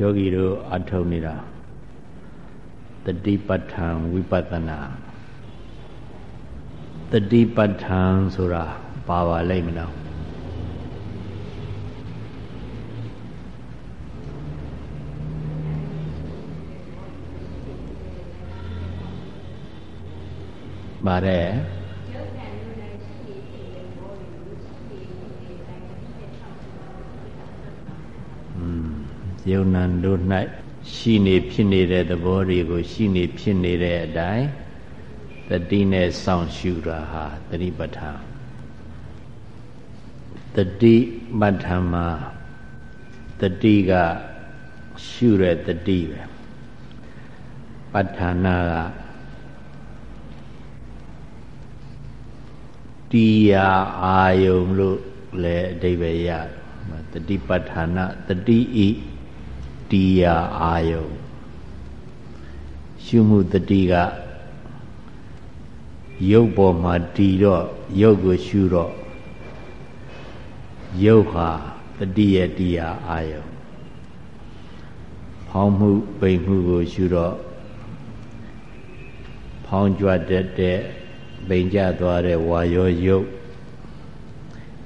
ယောဂီတို့အထုံနေတာတတိပဋ္ဌာန်ဝိပဿနာတတိပဋ္ဌာန်ဆိုတာပါပါလိမ့်မလားပါတယ် ယုံနံတို့၌ရှိနေဖြစ်နေတဲ့သဘောတွေကို ရှိနေဖြစ်နေတဲ့အတိုင်းတတိနဲ့စောင့်ရှုတာဟာတတိပဋ္ဌာန်တတိပဋ္ဌာန်မှာတတိကရှုတဲ့တတိပဲပဋ္ဌာနာကတီယာအာယုံလို့လည်းအဓိပ္ပာယ်ရတတိပဋ္ဌာနာတတိဤ တီယာအာယုံရှုမှုတတိကရုပ်ပေါ်မှာတည်တော့ရုပ်ကိုရှုတော့ရုပ်ဟာတတိယတီယာအာယုံဖောင်းမှုပိန်မှုကိုရှုတော့ဖောင်းကြွတတ်တဲ့ပိန်ကြသွားတဲ့ဝါရောရုပ်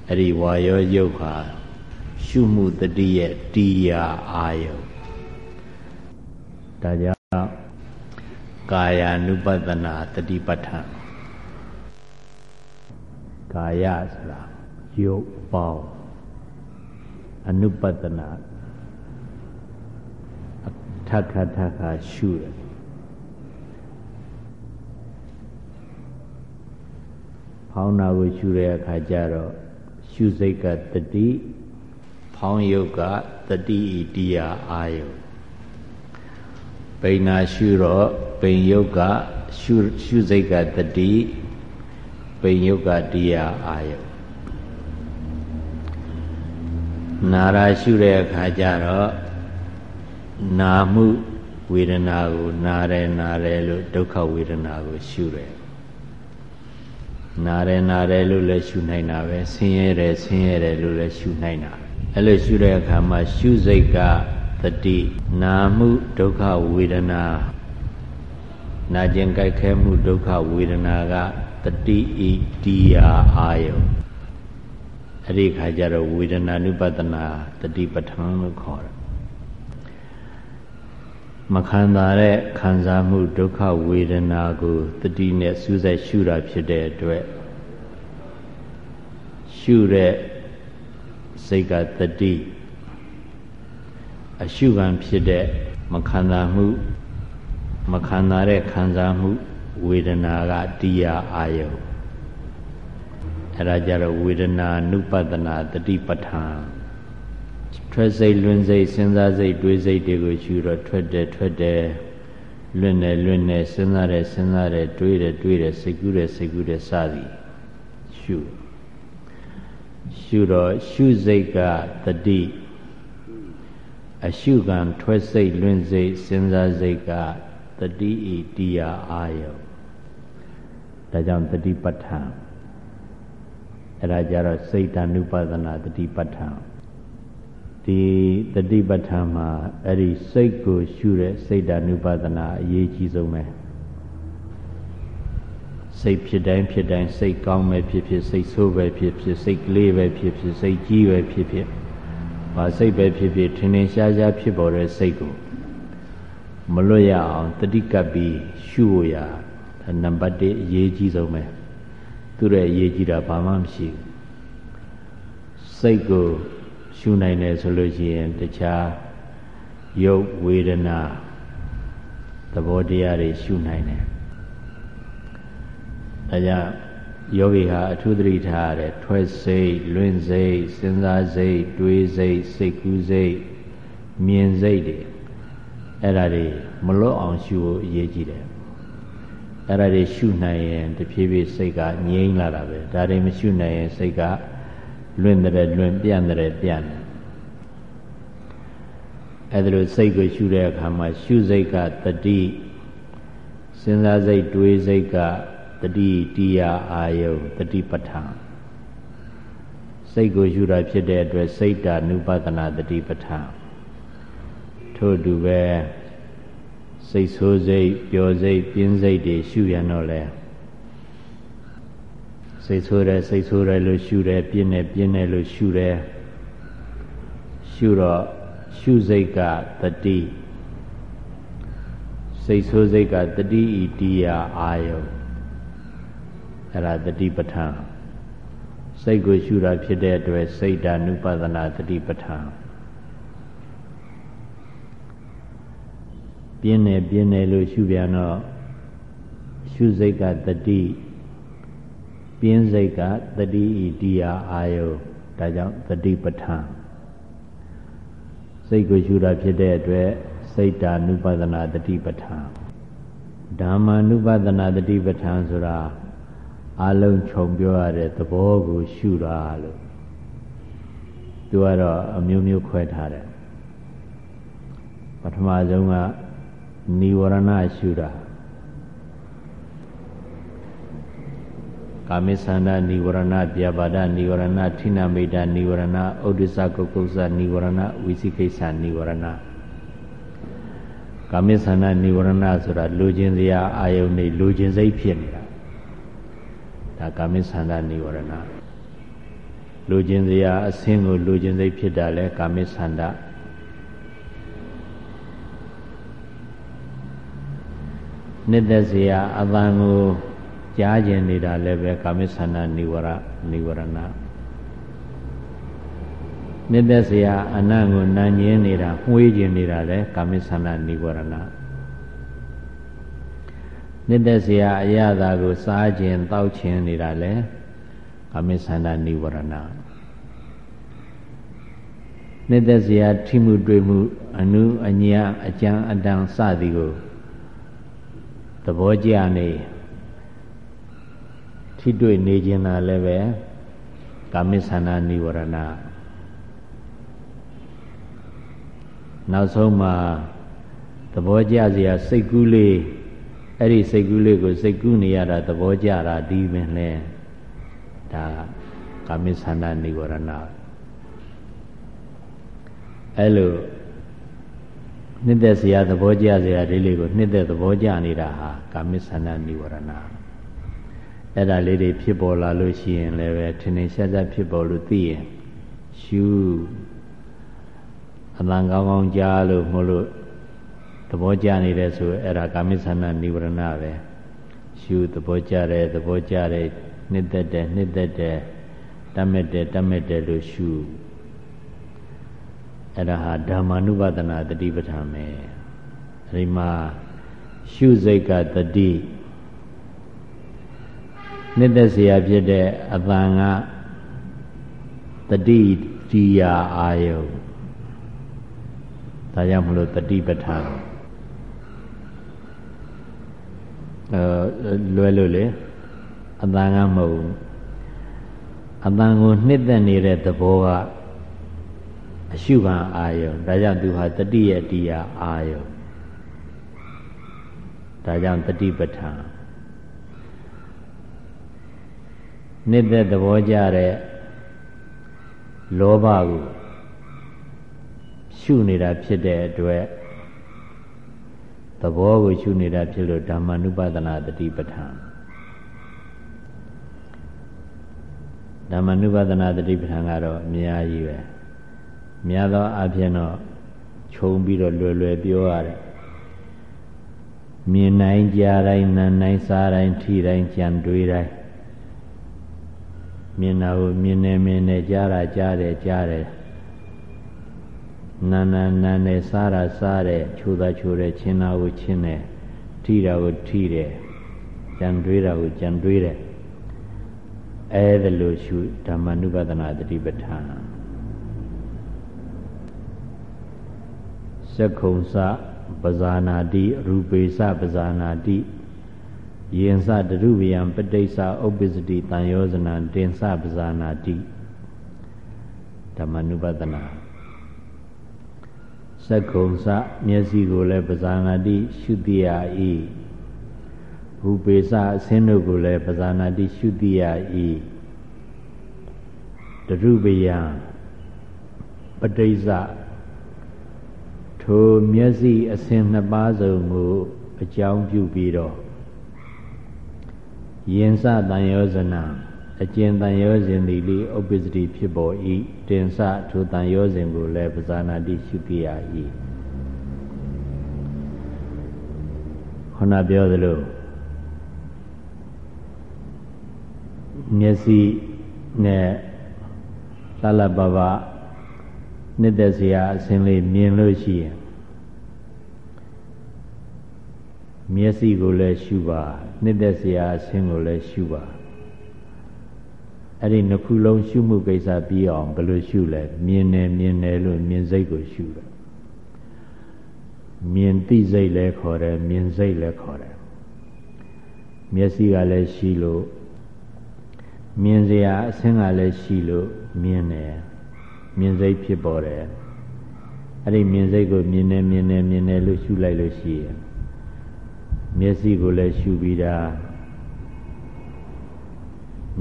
အဲ့ဒီဝါရောရုပ်ဟာရှုမှုတတိယတီယာအာယုံ ဒါကြောင့်ကာယ ानु ပတနာတတိပဋ္ဌာန်ကာယဆိုတာရုပ်ပေါင်းအနုပတနာထခထခရှုတယ်ဖောင်းနာကိုရှုတဲ့အခါကျတော့ရှုစိတ်ကတတိဖောင်းယုတ်ကတတိဣတိယအာယု ပိဏာရှုတော့ပိန်ယုတ်ကရှုရှုစိတ်ကတတိပိန်ယုတ်ကတရားအာယုနာရာရှုတဲ့အခါကျတော့နာမှုဝေဒနာကိုနာတယ်နာတယ်လို့ဒုက္ခဝေဒနာကိုရှုတယ်နာတယ်နာတယ်လို့လည်းရှုနိုင်တာပဲဆင်းရဲတယ်ဆင်းရဲတယ်လို့လည်းရှုနိုင်တာအဲ့လိုရှုတဲ့အခါမှာရှုစိတ်က တတိနာမှုဒုက္ခဝေဒနာနာကျင်ကြိုက်ခဲမှုဒုက္ခဝေဒနာကတတိဤတိယာအာယုအဲ့ဒီခါကျတော့ဝေဒနာနုပတနာတတိပဋ္ဌာန်လို့ခေါ်တယ်မခံတာတဲ့ခံစားမှုဒုက္ခဝေဒနာကိုတတိနဲ့စူးစိုက်ရှုတာဖြစ်တဲ့အတွက်ရှုတဲ့စိတ်ကတတိ အရှုခံဖြစ်တဲ့မခံစားမှုမခံစားတဲ့ခံစားမှုဝေဒနာကတရားအာယုအဲ့ဒါကြတော့ဝေဒနာနုပတနာတတိပဋ္ဌာန်ထွက်စိတ်လွင်စိတ်စဉ်းစားစိတ်တွေးစိတ်တွေကိုရှုတော့ထွက်တယ်ထွက်တယ်လွင်တယ်လွင်တယ်စဉ်းစားတယ်စဉ်းစားတယ်တွေးတယ်တွေးတယ်စိတ်ကူးတယ်စိတ်ကူးတယ်စသည်ရှုရှုတော့ရှုစိတ်ကတတိ အရှုခံထွက်စိတ်လွင်စိတ်စဉ်းစားစိတ်ကတတိဤတရားအာယုဒါကြောင့်တတိပဋ္ဌာန်အဲ့ဒါကြတော့စိတ်တ ानु ပဒနာတတိပဋ္ဌာန်ဒီတတိပဋ္ဌာန်မှာအဲ့ဒီစိတ်ကိုရှုတဲ့စိတ်တ ानु ပဒနာအရေးကြီးဆုံးပဲစိတ်ဖြစ်တိုင်းဖြစ်တိုင်းစိတ်ကောင်းပဲဖြစ်ဖြစ်စိတ်ဆိုးပဲဖြစ်ဖြစ်စိတ်ကလေးပဲဖြစ်ဖြစ်စိတ်ကြီးပဲဖြစ်ဖြစ် ဘာစိတ်ပဲဖြစ်ဖြစ်ထင်ထင်ရှားရှားဖြစ်ပေါ်တဲ့စိတ်ကိုမလွတ်ရအောင်တတိကပ်ပြီးရှုဖို့ရနံပါတ်1အရေးကြီးဆုံးပဲသူ့ရဲ့အရေးကြီးတာဘာမှမရှိဘူးစိတ်ကိုရှုနိုင်တယ်ဆိုလို့ရှိရင်တခြားယုတ်ဝေဒနာသဘောတရားတွေရှုနိုင်တယ်ဒါကြောင့် ယောဂီဟာအထူးသတိထားရတယ်ထွက်စိတ်လွင်စိတ်စဉ်းစားစိတ်တွေးစိတ်စိတ်ကူးစိတ်မြင်စိတ်တွေအဲ့ဒါတွေမလွတ်အောင်ရှုဖို့အရေးကြီးတယ်အဲ့ဒါတွေရှုနိုင်ရင်တဖြည်းဖြည်းစိတ်ကငြိမ်းလာတာပဲဒါတွေမရှုနိုင်ရင်စိတ်ကလွင့်တဲ့လွင့်ပြန့်တဲ့ပြန့်တယ်အဲ့ဒါလိုစိတ်ကိုရှုတဲ့အခါမှာရှုစိတ်ကတတိစဉ်းစားစိတ်တွေးစိတ်က တတိတရားအာယုတတိပဋ္ဌာန်စိတ်ကိုယူတာဖြစ်တဲ့အတွက်စိတ်တာနုပဒနာတတိပဋ္ဌာန်ထို့တူပဲစိတ်ဆိုးစိတ်ပျော်စိတ်ပြင်းစိတ်တွေရှုရတော့လဲစိတ်ဆိုးတယ်စိတ်ဆိုးတယ်လို့ရှုတယ်ပြင်းတယ်ပြင်းတယ်လို့ရှုတယ်ရှုတော့ရှုစိတ်ကတတိစိတ်ဆိုးစိတ်ကတတိဤတရားအာယု အဲ့ဒါတတိပဋ္ဌာန်စိတ်ကိုရှုတာဖြစ်တဲ့အတွက်စိတ်ဓာနုပဒနာတတိပဋ္ဌာန်ပြင်းတယ်ပြင်းတယ်လို့ရှုပြန်တော့ရှုစိတ်ကတတိပြင်းစိတ်ကတတိဤတရားအာယုဒါကြောင့်တတိပဋ္ဌာန်စိတ်ကိုရှုတာဖြစ်တဲ့အတွက်စိတ်တာနုပဒနာတတိပဋ္ဌာန်ဓမ္မာနုပဒနာတတိပဋ္ဌာန်ဆိုတာ အလုံးခြုံပြောရတဲ့သဘောကိုရှုတာလို့သူကတော့အမျိုးမျိုးခွဲထားတယ်ပထမဆုံးကနိဝရဏရှုတာကာမိသန္ဒနိဝရဏပြပါဒနိဝရဏထိဏမိတနိဝရဏဥဒိစ္စကုက္ကုစ္စနိဝရဏဝိသိကိစ္စနိဝရဏကာမိသန္ဒနိဝရဏဆိုတာလူချင်းစရာအာယုန်တွေလူချင်းစိတ်ဖြစ်နေတာ ဒါကာမိသန္တာနိဝရဏလူကျင်စရာအစင်းကိုလူကျင်စိတ်ဖြစ်တာလဲကာမိသန္တာနှစ်သက်စရာအတန်ကိုကြားကျင်နေတာလည်းပဲကာမိသန္တာနိဝရနိဝရဏနှစ်သက်စရာအနံ့ကိုနံ့ညင်းနေတာ၊မှွေးကျင်နေတာလည်းကာမိသန္တာနိဝရဏ နှစ်သက်စရာအရသာကိုစားခြင်းတောက်ခြင်းနေတာလဲကာမိသန္တာនិဝရဏနှစ်သက်စရာထိမှုတွေ့မှုအနုအညာအကြံအတန်စသည်ကိုသဘောကျနေထိတွေ့နေခြင်းသာလည်းပဲကာမိသန္တာនិဝရဏနောက်ဆုံးမှာသဘောကျစရာစိတ်ကူးလေး အဲ့ဒီစိတ်ကူးလေးကိုစိတ်ကူးနေရတာသဘောကျတာဒီပင်လဲဒါကာမိသန္တာនិဝရဏအဲ့လိုနှစ်သက်စရာသဘောကျစရာဒီလေးကိုနှစ်သက်သဘောကျနေတာဟာကာမိသန္တာនិဝရဏအဲ့ဒါလေးတွေဖြစ်ပေါ်လာလို့ရှိရင်လည်းပဲထင်ထင်ရှားရှားဖြစ်ပေါ်လို့သိရင်ရှုအတန်ကောင်းကောင်းကြားလို့မလို့ သဘောကျနေတယ်ဆိုအဲ့ဒါကာမိသန္နနိဝရဏပဲရှုသဘောကျတယ်သဘောကျတယ်နှစ်သက်တယ်နှစ်သက်တယ်တတ်မဲ့တယ်တတ်မဲ့တယ်လို့ရှုအဲ့ဒါဟာဓမ္မာနုပဒနာတတိပဋ္ဌာန်ပဲအဲဒီမှာရှုစိတ်ကတတိနှစ်သက်เสียဖြစ်တဲ့အတန်ကတတိတိယအာယုဒါကြောင့်မလို့တတိပဋ္ဌာန် လွယ်လို့လေအတန်ကမဟုတ်ဘူးအတန်ကိုနှစ်သက်နေတဲ့သဘောကအရှုခံအာယုဒါကြောင့်သူဟာတတိယတရားအာယုဒါကြောင့်တတိပဋ္ဌာန်နှစ်သက်သဘောကြတဲ့လောဘကိုရှုနေတာဖြစ်တဲ့အတွက် သဘောကိုရှုနေတာဖြစ်လို့ဓမ္မ ानु ပဒနာတတိပဋ္ဌာန်ဓမ္မ ानु ပဒနာတတိပဋ္ဌာန်ကတော့အများကြီးပဲများသောအားဖြင့်တော့ခြုံပြီးတော့လွယ်လွယ်ပြောရတယ်မြင်နိုင်ကြားတိုင်းနားနိုင်စားတိုင်းထိတိုင်းကြံတွေးတိုင်းမြင်တာကိုမြင်နေမြင်နေကြားတာကြားတယ်ကြားတယ် နာနာနာနေစားတာစားတယ်ချိုးတာချိုးတယ်ချင်းတာကိုချင်းတယ်ထိတာကိုထိတယ်ကြံတွေးတာကိုကြံတွေးတယ်အဲဒါလို့ရှုဓမ္မနုပဒနာတတိပဋ္ဌာန်သက္ခုံစပဇာနာတိရူပေစပဇာနာတိယင်စတရုဝယံပဋိစ္စဥပ္ပစ္စတိတန်ယောဇနံတင်စပဇာနာတိဓမ္မနုပဒနာ သက္ကုံစမျက်စိကိုလည်းပဇာနာတိရှုတိယဤရူပေစအစင်းတို့ကိုလည်းပဇာနာတိရှုတိယဤတရုဝယံပဋိစ္စထိုမျက်စိအစဉ်နှစ်ပါးစုံကိုအကြောင်းပြုပြီးတော့ယင်စတန်ယောဇနာ အကျဉ်တန်ယောဇဉ်သည်လိဥပ္ပစ္စတိဖြစ်ပေါ်၏တင်စထိုတန်ယောဇဉ်ကိုလည်းပဇာနာတိရှုတိရ၏ခဏပြောသလိုမျက်စိနဲ့လလပပနှစ်သက်စရာအစဉ်လေးမြင်လို့ရှိရင်မျက်စိကိုလည်းရှုပါနှစ်သက်စရာအစဉ်ကိုလည်းရှုပါ အဲ့ဒီနှစ်ခုလုံးရှုမှုကိစ္စပြီးအောင်ဘယ်လိုရှုလဲမြင်တယ်မြင်တယ်လို့မြင်စိတ်ကိုရှုတယ်မြင်သိစိတ်လည်းခေါ်တယ်မြင်စိတ်လည်းခေါ်တယ်မျက်စိကလည်းရှိလို့မြင်စရာအဆင်းကလည်းရှိလို့မြင်တယ်မြင်စိတ်ဖြစ်ပေါ်တယ်အဲ့ဒီမြင်စိတ်ကိုမြင်တယ်မြင်တယ်မြင်တယ်လို့ရှုလိုက်လို့ရှိရင်မျက်စိကိုလည်းရှုပြီးတာ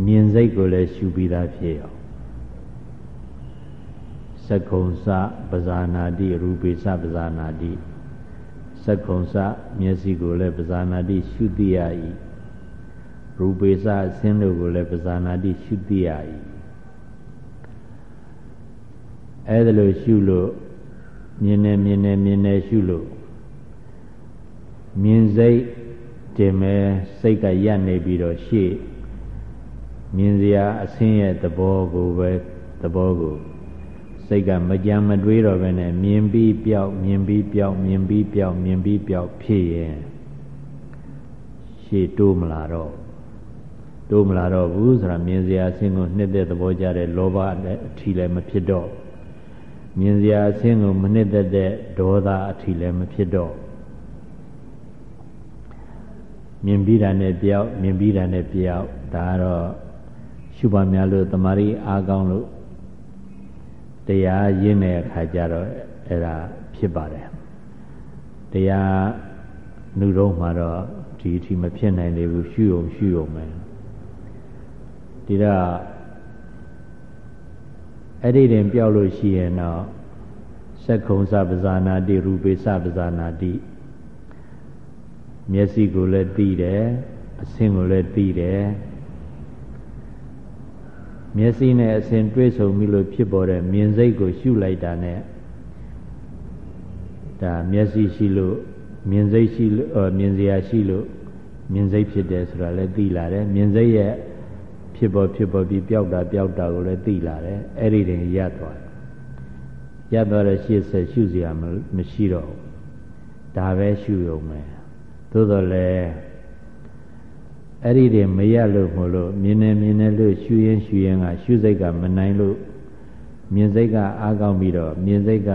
မြင်စိတ်ကိုလည်းရှုပြီးသားဖြစ်အောင်သက္ကုံစပဇာနာတိရူပိစပဇာနာတိသက္ကုံစမျက်စိကိုလည်းပဇာနာတိရှုသိရ၏ရူပေစအစင်းတို့ကိုလည်းပဇာနာတိရှုသိရ၏အဲဒါလို့ရှုလို့မြင်နေမြင်နေမြင်နေရှုလို့မြင်စိတ်တင်မဲ့စိတ်ကရပ်နေပြီးတော့ရှေ့ မြင်စရာအဆင်းရဲ့သဘောကိုပဲသဘောကိုစိတ်ကမကြံမတွေးတော့ဘဲနဲ့မြင်ပြီးပြောက်မြင်ပြီးပြောက်မြင်ပြီးပြောက်မြင်ပြီးပြောက်ဖြစ်ရင်ရှေ့တိုးမလာတော့တိုးမလာတော့ဘူးဆိုတာမြင်စရာအဆင်းကိုနှစ်သက်သဘောကြတဲ့လောဘနဲ့အထီလည်းမဖြစ်တော့မြင်စရာအဆင်းကိုမနှစ်သက်တဲ့ဒေါသအထီလည်းမဖြစ်တော့မြင်ပြီးတာနဲ့ပြောက်မြင်ပြီးတာနဲ့ပြောက်ဒါကတော့ ရှုပါများလို့တမာရီအားကောင်းလို့တရားရင်းတဲ့အခါကျတော့အဲ့ဒါဖြစ်ပါတယ်တရားနှုတော့မှာတော့ဒီအထိမဖြစ်နိုင်သေးဘူးရှုုံရှုုံမယ်ဒီတော့အဲ့ဒီတင်ပြောက်လို့ရှိရင်တော့သက္ခုံစပဇာနာတိရူပေစပဇာနာတိမျက်စိကိုလည်းသိတယ်အဆင်းကိုလည်းသိတယ် မျက်စိနဲ့အစဉ်တွဲဆုံပြီးလို့ဖြစ်ပေါ်တဲ့မြင်စိတ်ကိုရှုလိုက်တာနဲ့ဒါမျက်စိရှိလို့မြင်စိတ်ရှိလို့မြင်စရာရှိလို့မြင်စိတ်ဖြစ်တယ်ဆိုတာလည်းသိလာတယ်မြင်စိတ်ရဲ့ဖြစ်ပေါ်ဖြစ်ပေါ်ပြီးပျောက်တာပျောက်တာကိုလည်းသိလာတယ်အဲ့ဒီတင်ရပ်သွားတယ်ရပ်သွားတဲ့ရှေ့ဆက်ရှုစရာမရှိတော့ဘူးဒါပဲရှုရုံပဲသို့တော်လည်း အဲ့ဒီတွေမရလို့မလို့မြင်နေမြင်နေလို့ရှူရင်ရှူရင်ကရှုစိတ်ကမနိုင်လို့မြင်စိတ်ကအားကောင်းပြီးတော့မြင်စိတ်က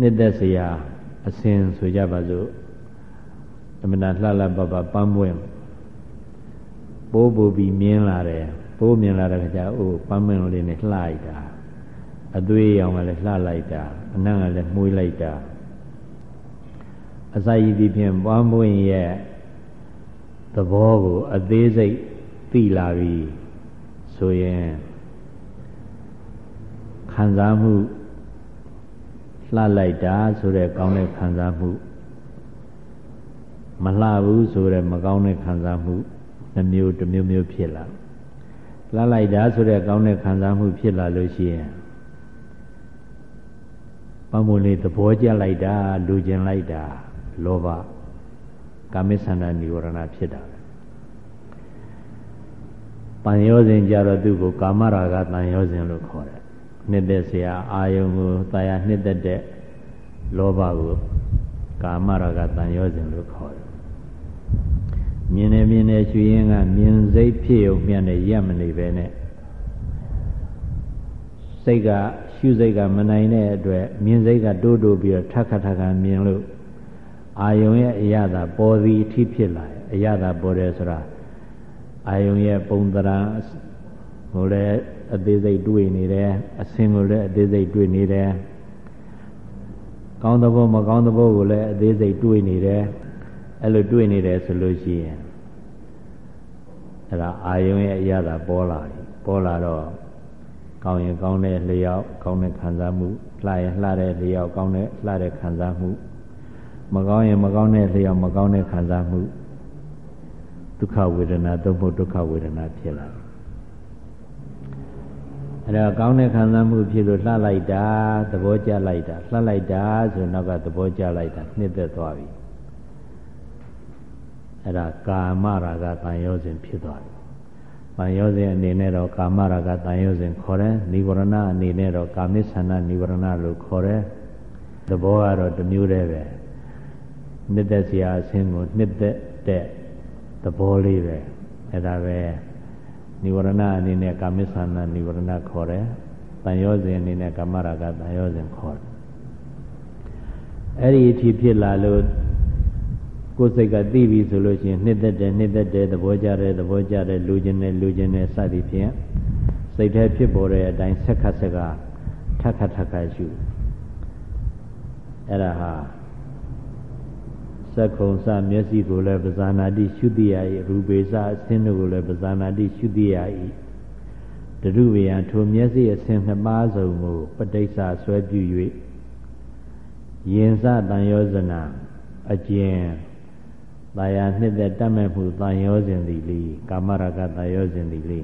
နှစ်သက်စရာအစဉ်ဆိုကြပါစို့အမနာလှလှပပပန်းပွင့်ပိုးပူပြီးမြင်လာတယ်ပိုးမြင်လာတဲ့ခါကျအိုးပန်းပွင့်လေးနဲ့လှလိုက်တာအသွေးရောင်ကလည်းလှလိုက်တာအနံ့ကလည်းမှုေးလိုက်တာအစာရည်ဒီဖြင့်ပန်းပွင့်ရဲ့ သဘောကိုအသေးစိတ်သိလာပြီဆိုရင်ခံစားမှုလှလိုက်တာဆိုတဲ့ကောင်းတဲ့ခံစားမှုမလှဘူးဆိုတဲ့မကောင်းတဲ့ခံစားမှုနှမျိုးတစ်မျိုးမျိုးဖြစ်လာလှလိုက်တာဆိုတဲ့ကောင်းတဲ့ခံစားမှုဖြစ်လာလို့ရှိရင်ပမုန်လေးသဘောကျလိုက်တာလူကျင်လိုက်တာလောဘ ကာမိသန္တာនិဝရဏဖြစ်တာပဲပန်ရောစဉ်ကြတော့သူ့ကိုကာမရာဂတန်ရောစဉ်လို့ခေါ်တယ်နှစ်သက်စရာအာယုံကိုတာယာနှစ်သက်တဲ့လောဘကိုကာမရာဂတန်ရောစဉ်လို့ခေါ်တယ်မြင်နေမြင်နေရှူရင်းကမြင်စိတ်ဖြစ်ုံမြန်နေရက်မနေပဲနဲ့စိတ်ကရှုစိတ်ကမနိုင်တဲ့အတွက်မြင်စိတ်ကတိုးတိုးပြီးတော့ထက်ခါထက်ခါမြင်လို့ အာယုံရဲ့အရသာပေါ်သည်အထိဖြစ်လာတယ်အရသာပေါ်တယ်ဆိုတာအာယုံရဲ့ပုံသဏ္ဍာန်ဟိုလည်းအသေးစိတ်တွေ့နေတယ်အစင်ကိုလည်းအသေးစိတ်တွေ့နေတယ်ကောင်းသဘောမကောင်းသဘောကိုလည်းအသေးစိတ်တွေ့နေတယ်အဲ့လိုတွေ့နေတယ်ဆိုလို့ရှိရင်အဲ့ဒါအာယုံရဲ့အရသာပေါ်လာပြီပေါ်လာတော့ကောင်းရင်ကောင်းတဲ့လျောက်ကောင်းတဲ့ခံစားမှုလှရင်လှတဲ့လျောက်ကောင်းတဲ့လှတဲ့ခံစားမှု မကောင်းရင်မကောင်းတဲ့လျောက်မကောင်းတဲ့ခံစားမှုဒုက္ခဝေဒနာသို့မဟုတ်ဒုက္ခဝေဒနာဖြစ်လာတယ်အဲ့တော့ကောင်းတဲ့ခံစားမှုဖြစ်လို့လှလိုက်တာသဘောကျလိုက်တာလှလိုက်တာဆိုနောက်ကသဘောကျလိုက်တာနှစ်သက်သွားပြီအဲ့ဒါကာမရာဂတန်ရောစဉ်ဖြစ်သွားပြီတန်ရောစဉ်အနေနဲ့တော့ကာမရာဂတန်ရောစဉ်ခေါ်တယ်និဝရဏအနေနဲ့တော့ကာမိသန္နនិဝရဏလို့ခေါ်တယ်သဘောကတော့တစ်မျိုးတည်းပဲ နှစ်သက်စရာအဆင်းကိုနှစ်သက်တဲ့သဘောလေးပဲအဲ့ဒါပဲនិဝရဏအနေနဲ့ကာမိသန္နនិဝရဏခေါ်တယ်တန်ရောစဉ်အနေနဲ့ကာမရာဂတန်ရောစဉ်ခေါ်တယ်အဲ့ဒီအထိဖြစ်လာလို့ကိုယ်စိတ်ကသိပြီဆိုလို့ရှိရင်နှစ်သက်တယ်နှစ်သက်တယ်သဘောကျတယ်သဘောကျတယ်လူကျင်တယ်လူကျင်တယ်စသည်ဖြင့်စိတ်ထဲဖြစ်ပေါ်တဲ့အတိုင်းဆက်ခတ်ဆက်ကထက်ခတ်ထက်ခတ်ရှုအဲ့ဒါဟာစ က္ခုံစမျက်စိကိုလည်းပဇာနာတိရှုတိယ၏ရူပေစအစင်းတို့ကိုလည်းပဇာနာတိရှုတိယ၏တရုဝေယံထိုမျက်စိအစင်းနှစ်ပါးစုံကိုပဋိစ္စဆွဲပြု၍ယင်စတန်ယောဇနာအကျဉ်တာယာနှစ်သက်တတ်မဲ့မှုတန်ရောစဉ်သည်လီကာမရာဂတန်ရောစဉ်သည်လီ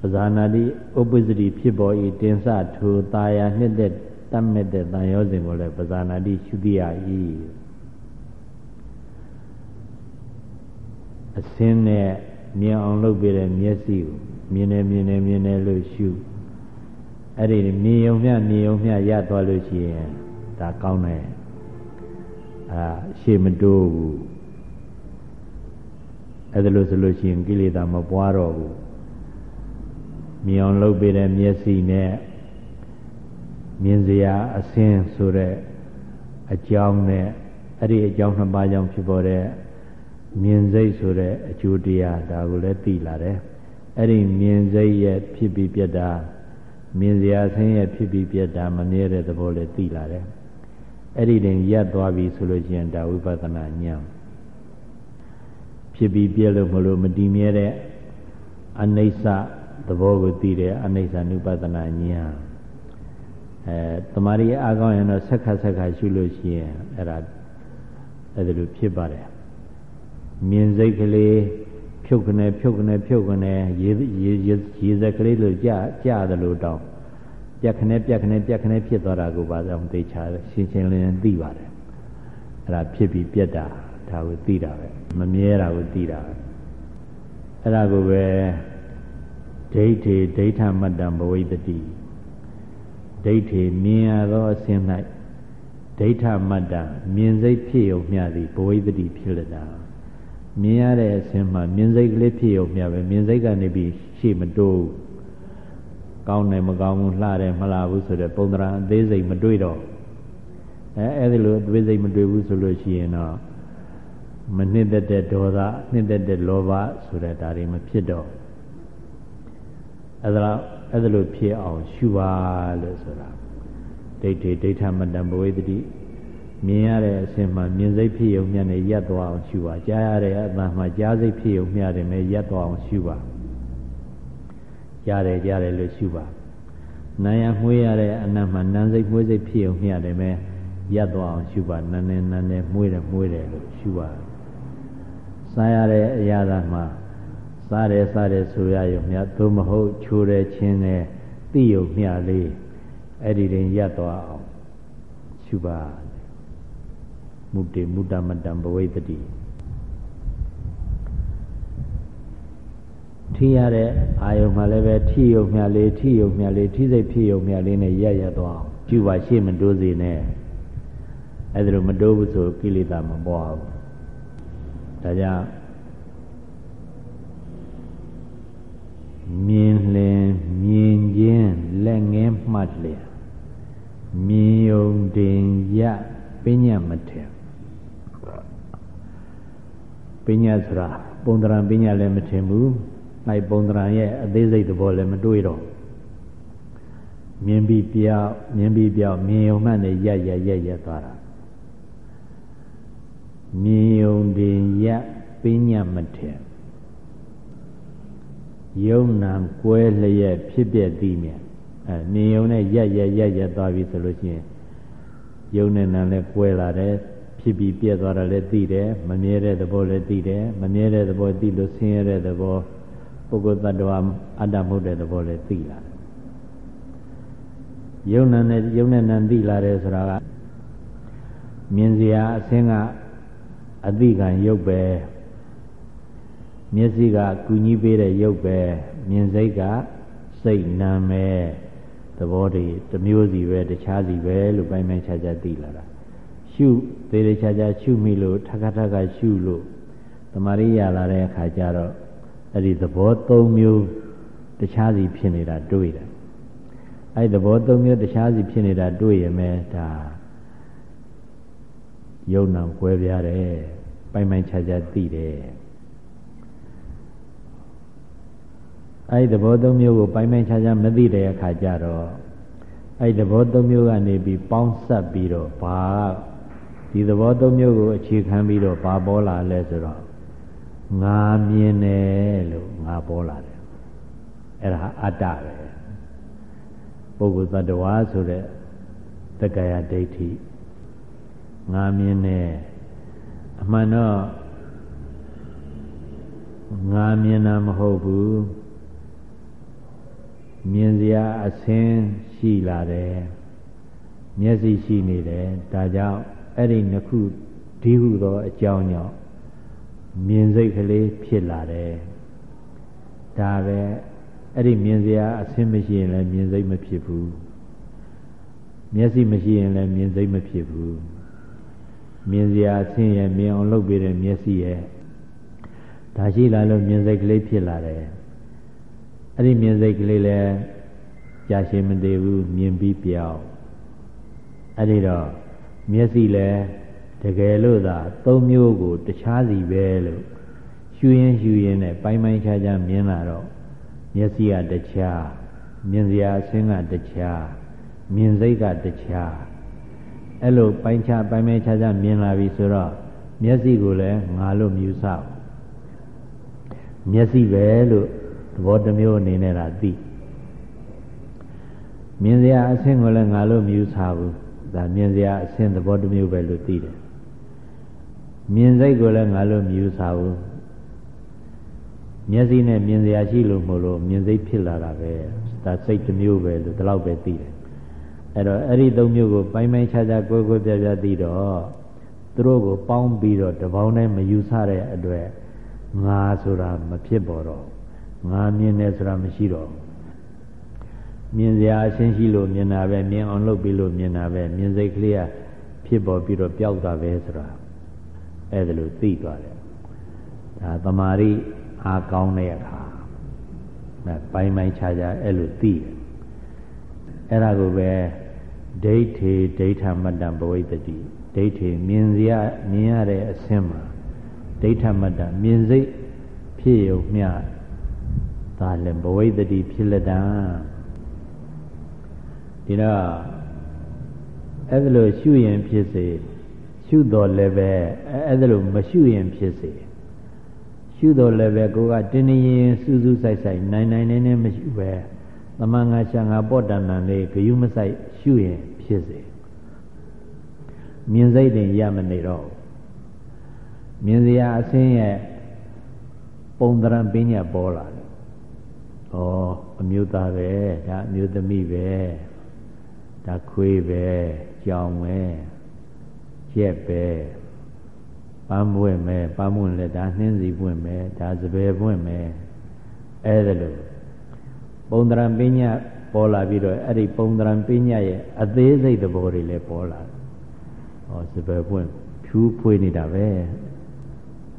ပဇာနာတိဥပ္ပစ္စတိဖြစ်ပေါ်၏တင်စထိုတာယာနှစ်သက် တတ်မဲ့တဲ့တန်ရောစဉ်ကိုလည်းပဇာနာတိရှုတိယ၏အစင်းနဲ့မြင်အောင်လုပ်ပြတဲ့မျက်စိကိုမြင်နေမြင်နေမြင်နေလို့ရှုအဲ့ဒီမြင်ုံမျှမြင်ုံမျှရသွားလို့ရှိရင်ဒါကောင်းတယ်အာရှေ့မတိုးဘူးအဲ့ဒါလို့ဆိုလို့ရှိရင်ကိလေသာမပွားတော့ဘူးမြင်အောင်လုပ်ပေးတဲ့မျက်စိနဲ့ မြင်စရာအစင်းဆိုတဲ့အကြောင်းနဲ့အဲ့ဒီအကြောင်းနှစ်ပါးကြောင့်ဖြစ်ပေါ်တဲ့မြင်စိတ်ဆိုတဲ့အကျိုးတရားဒါကိုလည်းသိလာတယ်အဲ့ဒီမြင်စိတ်ရဲ့ဖြစ်ပြီးပြတ်တာမြင်စရာဆင်းရဲ့ဖြစ်ပြီးပြတ်တာမမြဲတဲ့သဘောလည်းသိလာတယ်အဲ့ဒီတင်ရပ်သွားပြီဆိုလို့ရှိရင်ဒါဝိပဿနာဉာဏ်ဖြစ်ပြီးပြည့်လို့မလို့မတည်မြဲတဲ့အနိစ္စသဘောကိုသိတယ်အနိစ္စနုပဒနာဉာဏ် အဲတမာရီအားကောင်းရင်တော့ဆက်ခါဆက်ခါရှုလို့ရှိရင်အဲ့ဒါအဲ့ဒါလိုဖြစ်ပါတယ်မြင်စိတ်ကလေးဖြုတ်ကနေဖြုတ်ကနေဖြုတ်ကနေရေရေရေစက်ကလေးလို့ကြကြတယ်လို့တောင်းပြက်ခနဲ့ပြက်ခနဲ့ပြက်ခနဲ့ဖြစ်သွားတာကိုပါအောင်သိချာရှင်းရှင်းလင်းလင်းသိပါတယ်အဲ့ဒါဖြစ်ပြီးပြက်တာဒါကိုသိတာပဲမမြဲတာကိုသိတာပဲအဲ့ဒါကိုပဲဒိဋ္ဌိဒိဋ္ဌမတ္တဘဝိတတိ ဒိဋ္ဌိမြင်ရသောအစဉ်၌ဒိဋ္ဌမတ္တမြင်စိတ်ဖြစ်ုံမျှသည်ဘဝိတတိဖြစ်လတာမြင်ရတဲ့အစဉ်မှာမြင်စိတ်ကလေးဖြစ်ုံမျှပဲမြင်စိတ်ကနေပြီးရှေ့မတိုးကောင်းတယ်မကောင်းဘူးလှတယ်မလှဘူးဆိုတဲ့ပုံသဏ္ဍာန်အသေးစိတ်မတွေ့တော့အဲအဲ့ဒီလိုအသေးစိတ်မတွေ့ဘူးဆိုလို့ရှိရင်တော့မနှစ်သက်တဲ့ဒေါသနှစ်သက်တဲ့လောဘဆိုတဲ့ဒါတွေမဖြစ်တော့အဲ့ဒါ အဲ့ဒါလိုဖြစ်အောင်ရှုပါလို့ဆိုတာဒိဋ္ဌိဒိဋ္ဌမတ္တဘဝေတတိမြင်ရတဲ့အစဉ်မှာမြင်စိတ်ဖြစ်ုံမျှနဲ့ရပ်သွားအောင်ရှုပါကြားရတဲ့အသံမှာကြားစိတ်ဖြစ်ုံမျှတယ်နဲ့ရပ်သွားအောင်ရှုပါကြားတယ်ကြားတယ်လို့ရှုပါနာယမွေးရတဲ့အနတ်မှာနန်းစိတ်မွေးစိတ်ဖြစ်အောင်မျှတယ်ပဲရပ်သွားအောင်ရှုပါနန်းနေနန်းနေမွေးတယ်မွေးတယ်လို့ရှုပါစားရတဲ့အရာသာမှာ စားတယ်စားတယ်ဆိုရရုံမျှသို့မဟုတ်ချိုးတယ်ချင်းတယ်သိရုံမျှလေးအဲ့ဒီရင်ရပ်သွားအောင်ရှုပါမုတေမုတ္တမတံဘဝိတ္တိထိရတဲ့အာယုံမှာလည်းပဲထိယုံမြလေးထိယုံမြလေးထိစိတ်ဖြစ်ယုံမြလေးနဲ့ရက်ရက်သွားအောင်ကျူပါရှေ့မတိုးစေနဲ့အဲ့ဒါလိုမတိုးဘူးဆိုကိလေသာမပေါ်ဘူးဒါကြောင့် မြင်လင်မြင်ခြင်းလက်ငင်းမှတ်လျက်မြင်ယုံတင်ရပညာမထေပညာဆိုတာပုံတရံပညာလည်းမထင်ဘူးလိုက်ပုံသဏ္ဍာန်ရဲ့အသေးစိတ်သဘောလည်းမတွေးတော့မြင်ပြီးပြောက်မြင်ပြီးပြောက်မြင်ုံမှနဲ့ရက်ရက်ရက်ရက်သွားတာမြင်ုံတင်ရက်ပညာမထက် ယုံနာကွဲလျက်ဖြစ်ပြသိမြတ်အဲမြင်ယုံနဲ့ရက်ရက်ရက်ရက်သွားပြီဆိုလို့ရှိရင်ယုံနဲ့နာလည်းကွဲလာတယ်ဖြစ်ပြီးပြက်သွားတာလည်းသိတယ်မမြဲတဲ့သဘောလည်းသိတယ်မမြဲတဲ့သဘောသိလို့ဆင်းရဲတဲ့သဘောပုဂ္ဂိုလ်တ attva အတ္တမဟုတ်တဲ့သဘောလည်းသိလာတယ်ယုံနာနဲ့ယုံနဲ့နံသိလာတယ်ဆိုတာကမြင်စရာအစင်းကအတိကံရုပ်ပဲ မျက်စိကကူညီပေးတဲ့ရုပ်ပဲမြင်စိတ်ကစိတ်နာမယ်သဘောတည်းတစ်မျိုးစီပဲတခြားစီပဲလို့ပိုင်းပိုင်းခြားခြားသိလာတာရှုသေးသေးခြားခြားရှုမိလို့ထခါထခါရှုလို့တမာရိရလာတဲ့အခါကျတော့အဲ့ဒီသဘော၃မျိုးတခြားစီဖြစ်နေတာတွေ့တယ်အဲ့ဒီသဘော၃မျိုးတခြားစီဖြစ်နေတာတွေ့ရမယ်ဒါယုံနာကွဲပြားတယ်ပိုင်းပိုင်းခြားခြားသိတယ် အဲ့ဒီသဘောသုံးမျိုးကိုပိုင်းပိုင်းခြားခြားမသိတဲ့အခါကျတော့အဲ့ဒီသဘောသုံးမျိုးကနေပြီးပေါင်းစပ်ပြီးတော့ဘာဒီသဘောသုံးမျိုးကိုအခြေခံပြီးတော့ဘာပေါ်လာလဲဆိုတော့ငါမြင်တယ်လို့ငါပေါ်လာတယ်အဲ့ဒါအတ္တပဲပုဂ္ဂိုလ်တ attva ဆိုတဲ့တက္ကရာဒိဋ္ဌိငါမြင်တယ်အမှန်တော့ငါမြင်တာမဟုတ်ဘူး မြင်စရာအဆင်းရှိလာတယ်မျက်စိရှိနေတယ်ဒါကြောင့်အဲ့ဒီနှစ်ခုဒီဟုသောအကြောင်းကြောင့်မြင်စိတ်ကလေးဖြစ်လာတယ်ဒါပဲအဲ့ဒီမြင်စရာအဆင်းမရှိရင်လည်းမြင်စိတ်မဖြစ်ဘူးမျက်စိမရှိရင်လည်းမြင်စိတ်မဖြစ်ဘူးမြင်စရာအဆင်းရဲ့မြင်အောင်လုပ်ပေးတဲ့မျက်စိရဲ့ဒါရှိလာလို့မြင်စိတ်ကလေးဖြစ်လာတယ် အဲ့ဒီမြင်စိတ်ကလေးလည်းကြာရှည်မတည်ဘူးမြင်ပြီးပြောင်းအဲ့ဒီတော့မျက်စိလည်းတကယ်လို့သာသုံးမျိုးကိုတခြားစီပဲလို့ရှူရင်ရှူရင်နဲ့ပိုင်းပိုင်းခြားခြားမြင်လာတော့မျက်စိကတခြားမြင်စရာအဆင်းကတခြားမြင်စိတ်ကတခြားအဲ့လိုပိုင်းခြားပိုင်းပိုင်းခြားခြားမြင်လာပြီဆိုတော့မျက်စိကိုလည်းငါလို့မြူဆောက်မျက်စိပဲလို့သ ဘောတစ်မျိုးအနေနဲ့လားသိမြင်စရာအဆင့်ကိုလည်းငါလို့မယူဆဘူးဒါမြင်စရာအဆင့်သဘောတစ်မျိုးပဲလို့သိတယ်မြင်စိတ်ကိုလည်းငါလို့မယူဆဘူးမျက်စိနဲ့မြင်စရာရှိလို့မလို့မြင်စိတ်ဖြစ်လာတာပဲဒါစိတ်တစ်မျိုးပဲလို့ဒီလောက်ပဲသိတယ်အဲ့တော့အဲ့ဒီသုံးမျိုးကိုပိုင်းပိုင်းခြားခြားကိုယ်ကိုယ်ပြပြသိတော့သူတို့ကိုပေါင်းပြီးတော့တပေါင်းနဲ့မယူဆတဲ့အတွက်ငါဆိုတာမဖြစ်ပေါ်တော့ ငါမြင်တယ်ဆိုတာမရှိတော့မြင်စရာအရှင်းရှိလို့မြင်တာပဲမြင်အောင်လုပ်ပြီးလို့မြင်တာပဲမြင်စိတ်ကလေးကဖြစ်ပေါ်ပြီးတော့ပျောက်တာပဲဆိုတာအဲ့ဒါလို့သိသွားတယ်ဒါတမာရီအားကောင်းတဲ့အခါအဲပိုင်းပိုင်းခြားခြားအဲ့လိုသိတယ်အဲ့ဒါကိုပဲဒိဋ္ဌိဒိဋ္ဌမတ္တဘဝိတ္တိဒိဋ္ဌိမြင်စရာမြင်ရတဲ့အဆင်းမှာဒိဋ္ဌမတ္တမြင်စိတ်ဖြစ်ရုံမျှ ဒါလည်းဘဝိတ္တိဖြစ်လက်တံဒီတော့အဲ့ဒါလို့ရှုရင်ဖြစ်စေရှုတော်လည်းပဲအဲ့ဒါလို့မရှုရင်ဖြစ်စေရှုတော်လည်းပဲကိုကတင်းနေရင်စူးစူးဆိုင်ဆိုင်နိုင်နိုင်နေနေမရှုပဲသမငါရှာငါပော့တန်တန်လေးဂယုမဆိုင်ရှုရင်ဖြစ်စေမြင်စိတ်တင်ရမနေတော့မြင်စရာအစင်းရဲ့ပုံတရံပညာပေါ်လာတယ်။ ဩအမျိုးသားပဲဒါအမျိုးသမီးပဲဒါခွေးပဲကြောင်ပဲကျက်ပဲပန်းပွင့်ပဲပန်းပွင့်လည်းဒါနှင်းစီပွင့်ပဲဒါစပယ်ပွင့်ပဲအဲ့ဒါလို့ပုံတရံပညာပေါ်လာပြီးတော့အဲ့ဒီပုံတရံပညာရဲ့အသေးစိတ်သဘောတွေလည်းပေါ်လာဟောစပယ်ပွင့်ဖြူးဖွေးနေတာပဲ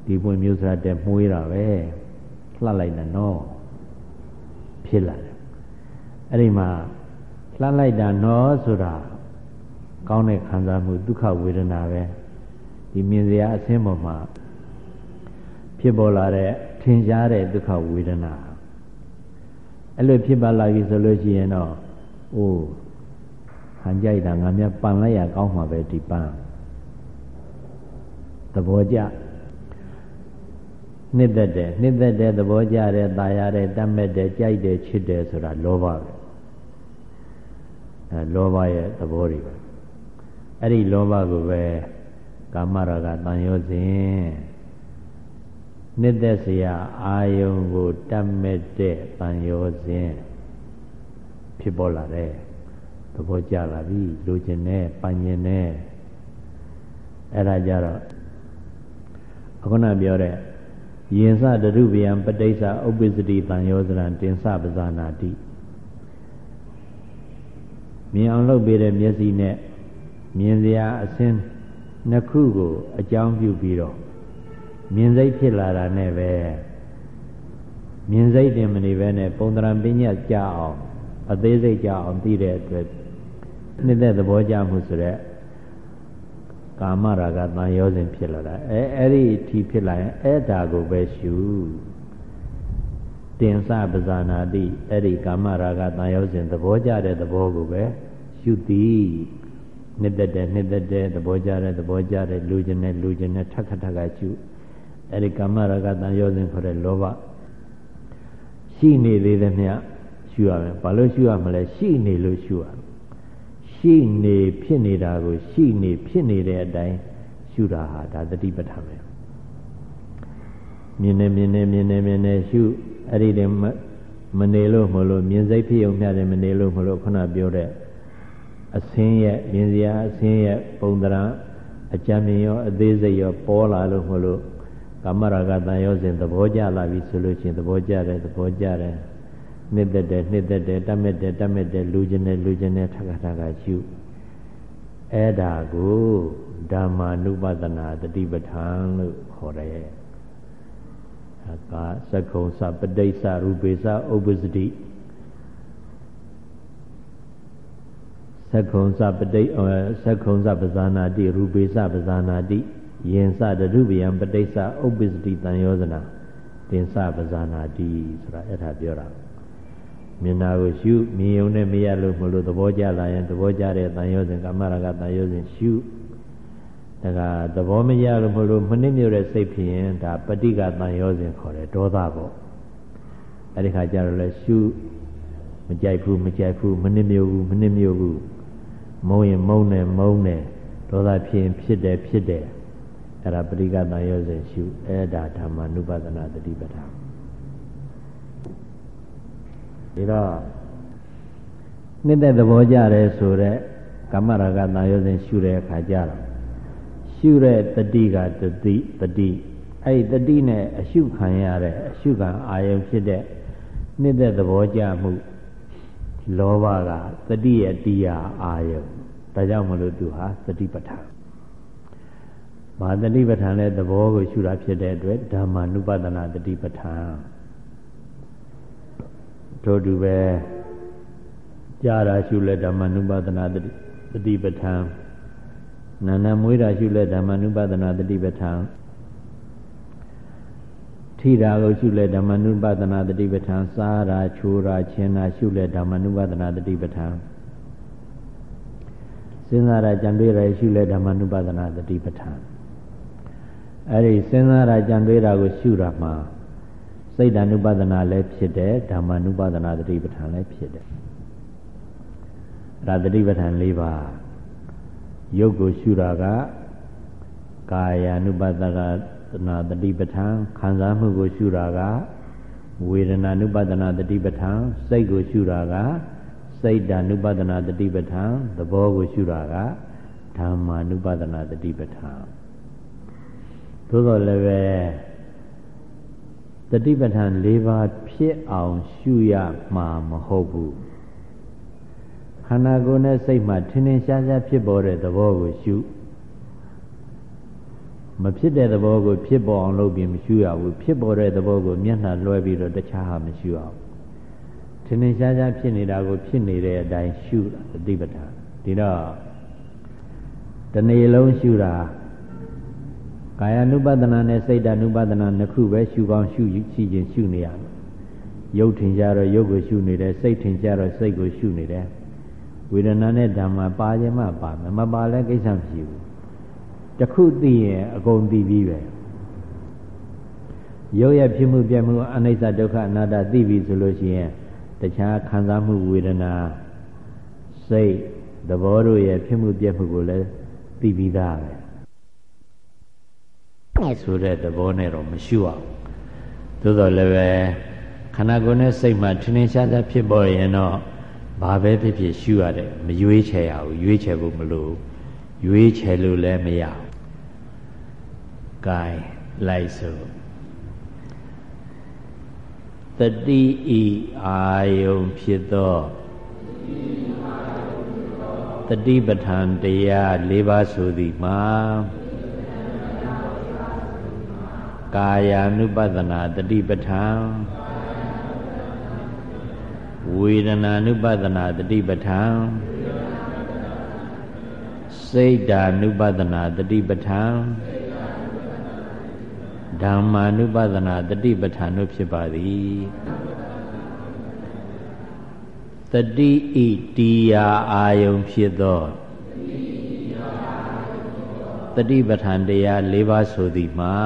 ဒီပွင့်မျိုးစားတဲ့မှုေးတာပဲလှလိုက်တာနော် ဖြစ်လာတယ်အဲ့ဒီမှာလှလိုက်တာနော်ဆိုတာကောင်းတဲ့ခံစားမှုဒုက္ခဝေဒနာပဲဒီမြင်စရာအဆင်းပေါ်မှာဖြစ်ပေါ်လာတဲ့ထင်ရှားတဲ့ဒုက္ခဝေဒနာအဲ့လိုဖြစ်ပါလာပြီဆိုလို့ရှိရင်တော့အိုးဟန်ကြိုက်တာငါများပန်လိုက်ရကောင်းမှာပဲဒီပန်းသဘောကျ နှစ်သက်တယ်နှစ်သက်တဲ့သဘောကြတယ်ตายရတဲ့တတ်မဲ့တယ်ကြိုက်တယ်ချစ်တယ်ဆိုတာလောဘပဲအဲလောဘရဲ့သဘောတွေပဲအဲ့ဒီလောဘကိုပဲကာမရာဂတန်ရောစဉ်နှစ်သက်စရာအာယုံကိုတတ်မဲ့တဲ့တန်ရောစဉ်ဖြစ်ပေါ်လာတဲ့သဘောကြလာပြီလိုချင်တဲ့ပញ្ញင်တဲ့အဲ့ဒါကြတော့အခုနပြောတဲ့ ယင်စတရုပယံပဋိစ္စဥပ္ပစ္စတိတန်ယောဇရံတင်စပဇာနာတိမြင်အောင်လုပ်ပေးတဲ့မျက်စိနဲ့မြင်စရာအစင်းနှစ်ခုကိုအကြောင်းပြုပြီးတော့မြင်စိတ်ဖြစ်လာတာနဲ့ပဲမြင်စိတ်တင်မနေပဲနဲ့ပုံတရံပညာကြအောင်အသေးစိတ်ကြအောင်သိတဲ့အတွက်နှစ်သက်သဘောကြမှုဆိုတဲ့ ကာမရာဂတန်ရောစဉ်ဖြစ်လာတာအဲအဲ့ဒီအထိဖြစ်လာရင်အဲ့ဒါကိုပဲရှုတင်စပဇာနာတိအဲ့ဒီကာမရာဂတန်ရောစဉ်သဘောကြတဲ့သဘောကိုပဲရှုသည်နှစ်သက်တဲ့နှစ်သက်တဲ့သဘောကြတဲ့သဘောကြတဲ့လူကျင်တဲ့လူကျင်တဲ့ထက်ခထက်ကရှုအဲ့ဒီကာမရာဂတန်ရောစဉ်ခေါ်တဲ့လောဘရှိနေသေးတဲ့မြတ်ရှုရမယ်ဘာလို့ရှုရမလဲရှိနေလို့ရှုရမယ် ရှိနေဖြစ်နေတာကို ရှိနေဖြစ်နေတဲ့အတိုင်းရှုတာဟာဒါတတိပဋ္ဌာန်ပဲမြင်နေမြင်နေမြင်နေမြင်နေရှုအဲ့ဒီတည်းမနေလို့မလို့မြင်စိတ်ဖြစ်ုံမျှတယ်မနေလို့မလို့ခုနပြောတဲ့အစင်းရဲ့မြင်စရာအစင်းရဲ့ပုံသဏ္ဍာန်အကြမ်းမြင်ရောအသေးစိတ်ရောပေါ်လာလို့မလို့ကာမရာဂတန်ရောစဉ်သဘောကျလာပြီဆိုလို့ချင်းသဘောကျတယ်သဘောကျတယ် နှစ်သက်တယ်နှစ်သက်တယ်တတ်မဲ့တယ်တတ်မဲ့တယ်လူကျင်တယ်လူကျင်တယ်ထခထခရှုအဲ့ဒါကိုဓမ္မာနုပဒနာတတိပဋ္ဌာန်လို့ခေါ်တယ်အကာသက္ကုံစပဋိစ္စရူပေစဥပ္ပစတိသက္ကုံစပဋိသက္ကုံစပဇာနာတိရူပေစပဇာနာတိယင်စတရုပယံပဋိစ္စဥပ္ပစတိတန်ယောဇနာတင်စပဇာနာတိဆိုတာအဲ့ဒါပြောတာ မျက်နာကိုရှုမြင်ုံနဲ့မရလို့မလို့သဘောကျလာရင်သဘောကျတဲ့တန်ရောစဉ်ကာမရာဂတန်ရောစဉ်ရှုဒါကသဘောမရလို့မလို့မနစ်မြို့တဲ့စိတ်ဖြစ်ရင်ဒါပဋိကတန်ရောစဉ်ခေါ်တယ်ဒေါသပေါ့အဲ့ဒီခါကျတော့လဲရှုမကြိုက်ဘူးမကြိုက်ဘူးမနစ်မြို့ဘူးမနစ်မြို့ဘူးမုံရင်မုံတယ်မုံတယ်ဒေါသဖြစ်ရင်ဖြစ်တယ်ဖြစ်တယ်အဲ့ဒါပဋိကတန်ရောစဉ်ရှုအဲ့ဒါဓမ္မနုပဒနာတတိပဋ္ဌာ န်ဒီတော့နှစ်သက်သဘောကြတယ်ဆိုတော့ကမ္မရာဂတာယောစဉ်ရှုတဲ့အခါကျတော့ရှုတဲ့တတိကတတိတတိအဲ့ဒီတတိနဲ့အရှုခံရတဲ့အရှုခံအာယုံဖြစ်တဲ့နှစ်သက်သဘောကြမှုလောဘကတတိယတရားအာယုံဒါကြောင့်မလို့သူဟာသတိပဋ္ဌာန်မာတတိပဋ္ဌာန်လည်းသဘောကိုရှုတာဖြစ်တဲ့အတွက်ဓမ္မနုပဒနာတတိပဋ္ဌာန် တို့တူပဲကြာတာရှုလက်ဓမ္မနုပဒနာတတိပဋ္ဌာန်နာနာမွေးတာရှုလက်ဓမ္မနုပဒနာတတိပဋ္ဌာန်ထိတာကိုရှုလက်ဓမ္မနုပဒနာတတိပဋ္ဌာန်စားတာချိုးတာချင်းတာရှုလက်ဓမ္မနုပဒနာတတိပဋ္ဌာန်စဉ်းစားတာကြံတွေးတာရှုလက်ဓမ္မနုပဒနာတတိပဋ္ဌာန်အဲ့ဒီစဉ်းစားတာကြံတွေးတာကိုရှုတာမှာ စိတ်ဓာနုပဒနာလည်းဖြစ်တယ်ဓမ္မနုပဒနာတတိပဋ္ဌာန်လည်းဖြစ်တယ်ဒါတတိပဋ္ဌာန်၄ပါးယုတ်ကိုရှုတာကကာယ ानु ပဒနာတတိပဋ္ဌာန်ခံစားမှုကိုရှုတာကဝေဒနာ ानु ပဒနာတတိပဋ္ဌာန်စိတ်ကိုရှုတာကစိတ်ဓာ ानु ပဒနာတတိပဋ္ဌာန်သဘောကိုရှုတာကဓမ္မာနုပဒနာတတိပဋ္ဌာန်သို့တော်လည်းပဲ တတိပဋ္ဌာန်၄ပါးဖြစ်အောင်ရှုရမှာမဟုတ်ဘူးခန္ဓာကိုယ်နဲ့စိတ်မှထင်ထင်ရှားရှားဖြစ်ပေါ်တဲ့သဘောကိုရှုမဖြစ်တဲ့သဘောကိုဖြစ်ပေါ်အောင်လုပ်ပြီးမရှုရဘူးဖြစ်ပေါ်တဲ့သဘောကိုမျက်နှာလွှဲပြီးတော့တခြားဟာမရှုအောင်ထင်ထင်ရှားရှားဖြစ်နေတာကိုဖြစ်နေတဲ့အတိုင်းရှုတာတတိပဋ္ဌာန်ဒီတော့တနေ့လုံးရှုတာ ကာယ ानु ပဒနာနဲ့စိတ် ानु ပဒနာနှစ်ခုပဲရှုကောင်းရှုရှိခြင်းရှုနေရမယ်ရုပ်ထင်ကြတော့ရုပ်ကိုရှုနေတယ်စိတ်ထင်ကြတော့စိတ်ကိုရှုနေတယ်ဝေဒနာနဲ့ဓမ္မပါခြင်းမှပါမယ်မပါလဲကိစ္စမရှိဘူးတခုသိရင်အကုန်သိပြီးပဲရုပ်ရဖြစ်မှုပြမှုအနိစ္စဒုက္ခအနတ္တသိပြီဆိုလို့ရှိရင်တခြားခံစားမှုဝေဒနာစိတ်သဘောတို့ရဲ့ဖြစ်မှုပြမှုကိုလည်းသိပြီးသားပဲ ဆိုတဲ့သဘောနဲ့တော့မရှုအောင်သို့တော်လည်းပဲခန္ဓာကိုယ်နဲ့စိတ်မှာထင်းထင်းရှားရှားဖြစ်ပေါ်ရင်တော့ဘာပဲဖြစ်ဖြစ်ရှုရတယ်မရွေးချယ်ရဘူးရွေးချယ်ဖို့မလိုရွေးချယ်လို့လည်းမရဘူး။ gain လိုက်စို့တတိဤအာယုံဖြစ်သောတတိပဋ္ဌာန်တရား၄ပါးဆိုသည်မှာ ကာယ ानु ပဒနာတတိပဋ္ဌာန်ဝေဒနာ ानु ပဒနာတတိပဋ္ဌာန်စိတ်ဓာ ानु ပဒနာတတိပဋ္ဌာန်ဓမ္မာနုပဒနာတတိပဋ္ဌာန်တို့ဖြစ်ပါသည်တတိဤတီယာအာယုံဖြစ်သောတတိပဋ္ဌာန်တရား၄ပါးဆိုသည်မှာ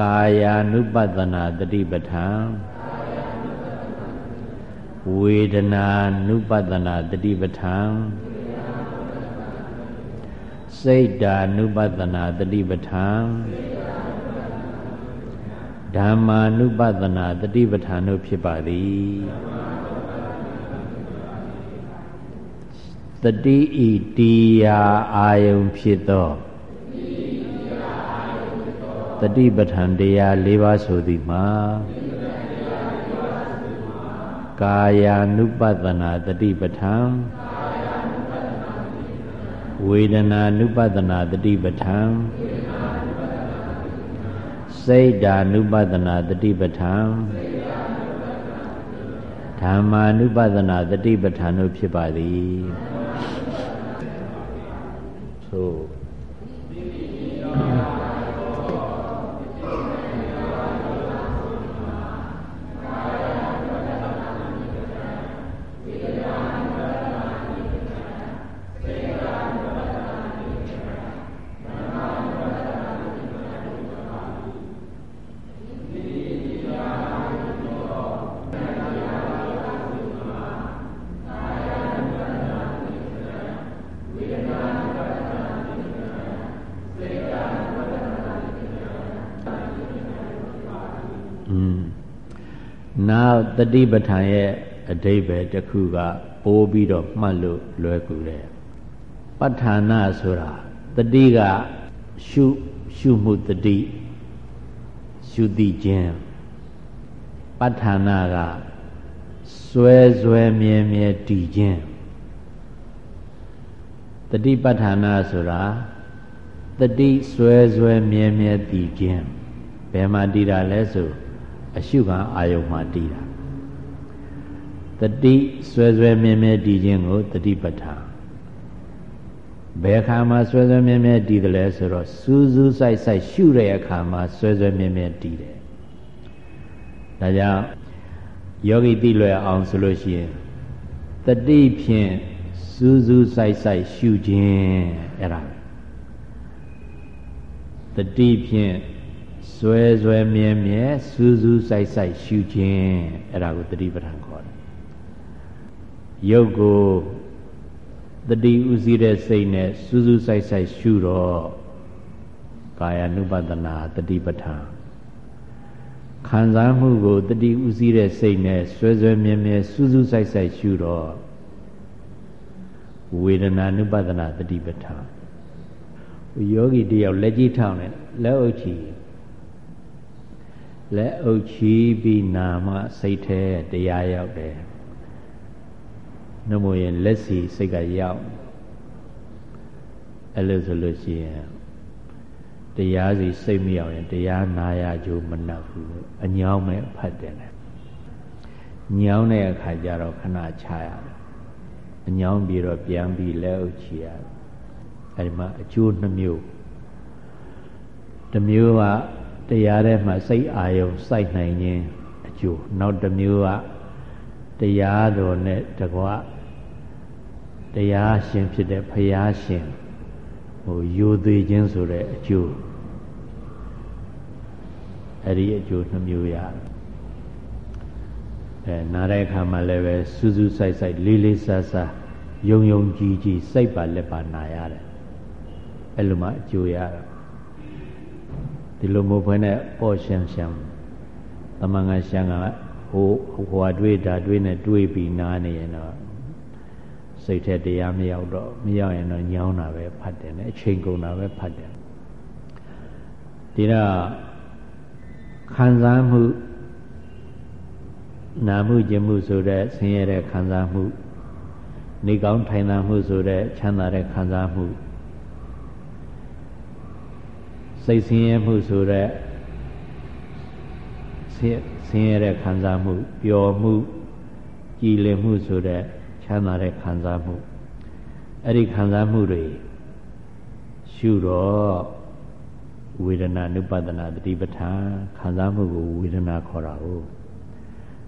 ကာယ ानु ပဒနာတတိပဋ္ဌာန်ဝေဒနာ ानु ပဒနာတတိပဋ္ဌာန်စိတ်ဓာနုပဒနာတတိပဋ္ဌာန်ဓမ္မာနုပဒနာတတိပဋ္ဌာန်တို့ဖြစ်ပါသည်တတိဤတီယာအာယုံဖြစ်သော တတိပဋ္ဌာန်တရား၄ပါးဆိုသည်မှာကာယ ानु ပဒနာတတိပဋ္ဌာန်ဝေဒနာနုပဒနာတတိပဋ္ဌာန်စိတ်ဓာနုပဒနာတတိပဋ္ဌာန်ဓမ္မာနုပဒနာတတိပဋ္ဌာန်တို့ဖြစ်ပါသည်သို့ တတိပဋ္ဌာန်ရဲ့အဓိပ္ပာယ်တစ်ခုကပိုးပြီးတော့မှတ်လို့လွယ်ကူတယ်ပဋ္ဌာနာဆိုတာတတိကရှုရှုမှုတတိရှုတိခြင်းပဋ္ဌာနာကစွဲစွဲမြဲမြဲတည်ခြင်းတတိပဋ္ဌာနာဆိုတာတတိစွဲစွဲမြဲမြဲတည်ခြင်းဘယ်မှာတည်တာလဲဆိုအရှုခံအာယုံမှာတည်တာ တတိဆွဲဆွဲမြဲမြဲတည်ခြင်းကိုတတိပဋ္ဌာန်ဘယ်အခါမှာဆွဲဆွဲမြဲမြဲတည်တယ်လဲဆိုတော့စူးစူးဆိုင်ဆိုင်ရှုတဲ့အခါမှာဆွဲဆွဲမြဲမြဲတည်တယ်ဒါကြောင့်ယောဂီသိလွယ်အောင်ဆိုလို့ရှိရင်တတိဖြင့်စူးစူးဆိုင်ဆိုင်ရှုခြင်းအဲ့ဒါတတိဖြင့်ဆွဲဆွဲမြဲမြဲစူးစူးဆိုင်ဆိုင်ရှုခြင်းအဲ့ဒါကိုတတိပဋ္ဌာန်ခေါ်တယ် ရုပ်ကိုတတိဥစည်းတဲ့စိတ်နဲ့စူးစူးဆိုင်ဆိုင်ရှုတော့ကာယ ानु ပဒနာတတိပဋ္ဌာန်ခံစားမှုကိုတတိဥစည်းတဲ့စိတ်နဲ့ဆွဲဆွဲမြဲမြဲစူးစူးဆိုင်ဆိုင်ရှုတော့ဝေဒနာ ानु ပဒနာတတိပဋ္ဌာန်ယောဂီတယောက်လက်ကြီးထောင်နဲ့လက်အုပ်ချီလက်အုပ်ချီပြီးနာမစိတ်แท้တရားရောက်တယ် နှမို့ရင်လက်စီစိတ်ကရောက်အဲ့လိုဆိုလို့ရှိရင်တရားစီစိတ်မရောက်ရင်တရားနာရကြိုးမနှက်ဘူးအညောင်းမဲ့ဖတ်တယ်လေညောင်းတဲ့အခါကျတော့ခဏချရတယ်အညောင်းပြီးတော့ပြန်ပြီးလက်အုပ်ချရတယ်အဲ့ဒီမှာအကျိုးနှမျိုးတစ်မျိုးကတရားထဲမှာစိတ်အာယုံစိုက်နိုင်ခြင်းအကျိုးနောက်တစ်မျိုးကတရားတော်နဲ့တကွ တရားရှင်ဖြစ်တဲ့ဖရာရှင်ဟိုယိုသေးခြင်းဆိုတဲ့အကျိုးအဲ့ဒီအကျိုးနှမျိုးရတယ်အဲနားတဲ့အခါမှာလည်းပဲစူးစူးဆိုင်ဆိုင်လေးလေးဆာဆာယုံယုံကြည်ကြည်စိတ်ပါလက်ပါနာရတယ်အဲ့လိုမှအကျိုးရတာဒီလိုမျိုးဖွင့်တဲ့အော်ရှမ်းရှမ်းသမန်ငါရှမ်းကဟိုဟိုဟာတွေးတာတွေးနဲ့တွေးပြီးနားနေရင်တော့ စိတ်ထဲတရားမရောက်တော့မရောက်ရင်တော့ညောင်းတာပဲဖတ်တယ်နဲ့အချိန်ကုန်တာပဲဖတ်တယ်ဒီတော့ခံစားမှုနာမှုကျင်မှုဆိုတဲ့ဆင်းရဲတဲ့ခံစားမှုနေကောင်းထိုင်သာမှုဆိုတဲ့ချမ်းသာတဲ့ခံစားမှုစိတ်ဆင်းရဲမှုဆိုတဲ့ဆင်းရဲတဲ့ခံစားမှုပျော်မှုကြည်လင်မှုဆိုတဲ့ ချမ်းသာတဲ့ခံစားမှုအဲ့ဒီခံစားမှုတွေရှုတော့ဝေဒနာနုပဒနာတတိပဋ္ဌာန်ခံစားမှုကိုဝေဒနာခေါ်တာဟုတ်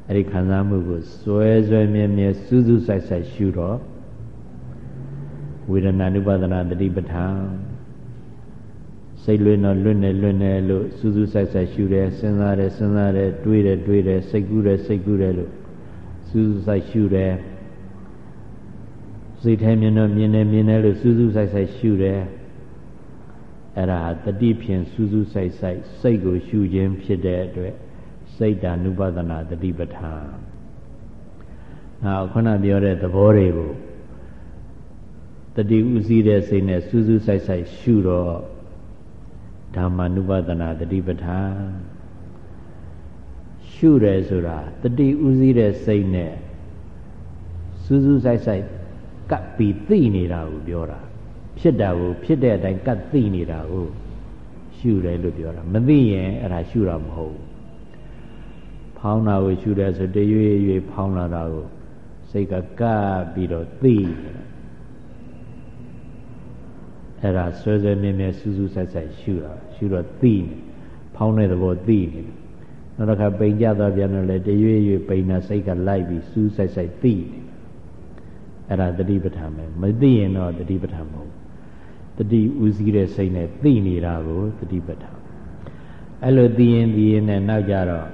အဲ့ဒီခံစားမှုကိုစွဲစွဲမြဲမြဲစူးစူးဆိုင်ဆိုင်ရှုတော့ဝေဒနာနုပဒနာတတိပဋ္ဌာန်စိတ်လွင်တော့လွင်နေလွင်နေလို့စူးစူးဆိုင်ဆိုင်ရှုတယ်စဉ်းစားတယ်စဉ်းစားတယ်တွေးတယ်တွေးတယ်စိတ်ကူးတယ်စိတ်ကူးတယ်လို့စူးစူးဆိုင်ရှုတယ် စိတ်ထဲမြင်တော့မြင်တယ်မြင်တယ်လို့စူးစူးဆိုင်ဆိုင်ရှုတယ်အဲ့ဒါတတိဖြင့်စူးစူးဆိုင်ဆိုင်စိတ်ကိုရှုခြင်းဖြစ်တဲ့အတွက်စိတ်တ ानु ပဒနာတတိပဋ္ဌာန်နောက်ခုနပြောတဲ့သဘောတွေကိုတတိဥစည်းတဲ့စိတ်နဲ့စူးစူးဆိုင်ဆိုင်ရှုတော့ဓမ္မ ानु ပဒနာတတိပဋ္ဌာန်ရှုတယ်ဆိုတာတတိဥစည်းတဲ့စိတ်နဲ့စူးစူးဆိုင်ဆိုင် ကပ်ပြီးသိနေတာကိုပြောတာဖြစ်တာကိုဖြစ်တဲ့အတိုင်းကပ်သိနေတာကိုရှုတယ်လို့ပြောတာမသိရင်အဲ့ဒါရှုတာမဟုတ်ဘူးဖောင်းတာကိုရှုတယ်ဆိုတရွေ့ရွေ့ဖောင်းလာတာကိုစိတ်ကကပ်ပြီးတော့သိနေတာအဲ့ဒါဆွဲဆွဲမြဲမြဲစူးစူးဆိုင်ဆိုင်ရှုတာရှုတော့သိနေဖောင်းတဲ့သဘောသိနေနောက်တစ်ခါပိန်ကြသွားပြန်တော့လေတရွေ့ရွေ့ပိန်တာစိတ်ကလိုက်ပြီးစူးဆိုင်ဆိုင်သိနေ အဲ့ဒါတတိပဋ္ဌာန်ပဲမသိရင်တော့တတိပဋ္ဌာန်မဟုတ်တတိဥစည်းတဲ့စိတ်နဲ့သိနေတာကိုတတိပဋ္ဌာန်အဲ့လိုသိရင်သိရင်နဲ့နောက်ကြတော့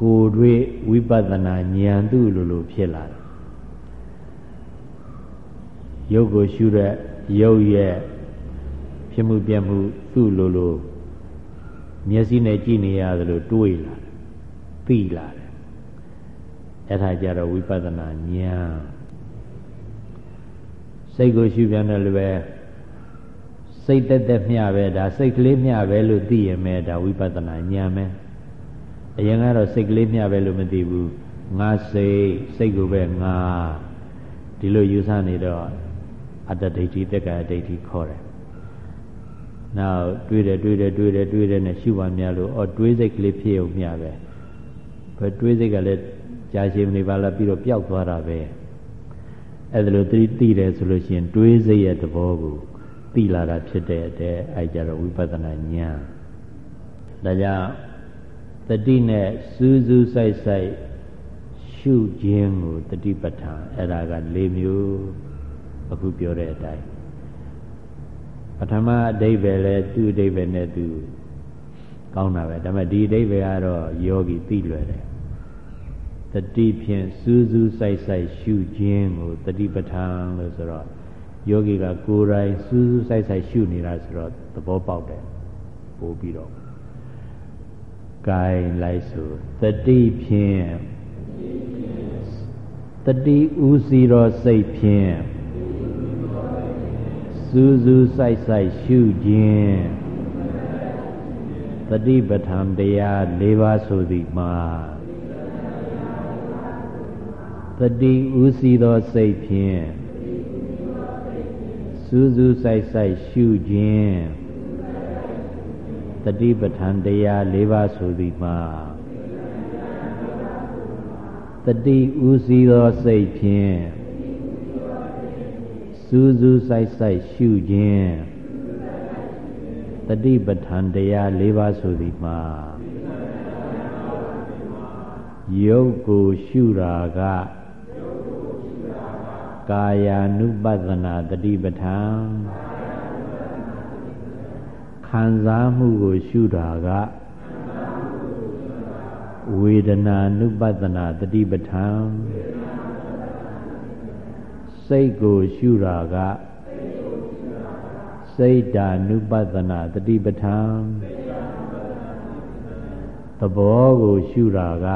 ကိုယ်တွေ့ဝိပဿနာဉာဏ်သူ့လိုလိုဖြစ်လာတယ်ရုပ်ကိုရှုတဲ့ရုပ်ရဲ့ဖြစ်မှုပြမှုသူ့လိုလိုမျက်စိနဲ့ကြည့်နေရသလိုတွေးလာတယ်သိလာတယ် အဲ့ဒါကြတော့ဝိပဿနာဉာဏ်စိတ်ကိုရှုပြန်တယ်လည်းပဲစိတ်တက်တက်မျှပဲဒါစိတ်ကလေးမျှပဲလို့သိရမယ်ဒါဝိပဿနာဉာဏ်ပဲအရင်ကတော့စိတ်ကလေးမျှပဲလို့မသိဘူးငါစိတ်စိတ်ကိုပဲငါဒီလိုယူဆနေတော့အတ္တဒိဋ္ဌိတက္ကဒိဋ္ဌိခေါ်တယ်နောက်တွေးတယ်တွေးတယ်တွေးတယ်တွေးတယ်နဲ့ရှုပါများလို့အော်တွေးစိတ်ကလေးဖြစ်အောင်မျှပဲဘယ်တွေးစိတ်ကလည်း ကြာရှည်နေပါလားပြီးတော့ပျောက်သွားတာပဲအဲ့ဒါလို့သတိသိတယ်ဆိုလို့ရှိရင်တွေးစိတ်ရဲ့သဘောကိုသိလာတာဖြစ်တဲ့တဲ့အဲကြတော့ဝိပဿနာဉာဏ်ဒါကြောင့်တတိနဲ့စူးစူးဆိုင်ဆိုင်ရှုခြင်းကိုတတိပဋ္ဌာန်အဲ့ဒါက၄မျိုးအခုပြောတဲ့အတိုင်းပထမအဓိပ္ပာယ်လဲသူ့အဓိပ္ပာယ်နဲ့သူကောင်းတာပဲဒါပေမဲ့ဒီအဓိပ္ပာယ်ကတော့ယောဂီသိလွယ်တယ် တတိဖြင့်စူးစူးဆိုင်ဆိုင်ရှုခြင်းကိုတတိပဋ္ဌာန်လို့ဆိုတော့ယောဂီကကိုယ်တိုင်စူးစူးဆိုင်ဆိုင်ရှုနေတာဆိုတော့သဘောပေါက်တယ်ပို့ပြီးတော့ဂိုင်လိုက်ဆိုတတိဖြင့်တတိဥစီတော်စိတ်ဖြင့်စူးစူးဆိုင်ဆိုင်ရှုခြင်းတတိပဋ္ဌာန်တရား၄ပါးဆိုသည်မှာ တတိဥစီသောစိတ်ဖြင့်စူးစူးဆိုင်ဆိုင်ရှုခြင်းတတိပဋ္ဌာန်တရား၄ပါးဆိုသည်မှာတတိဥစီသောစိတ်ဖြင့်စူးစူးဆိုင်ဆိုင်ရှုခြင်းတတိပဋ္ဌာန်တရား၄ပါးဆိုသည်မှာယုတ်ကိုရှုတာက ကာယာ ानु ပဒနာတတိပဋ္ဌာန်ခံစားမှုကိုရှုတာကဝေဒနာနုပဒနာတတိပဋ္ဌာန်စိတ်ကိုရှုတာကစိတ်ဓာနုပဒနာတတိပဋ္ဌာန်သဘောကိုရှုတာက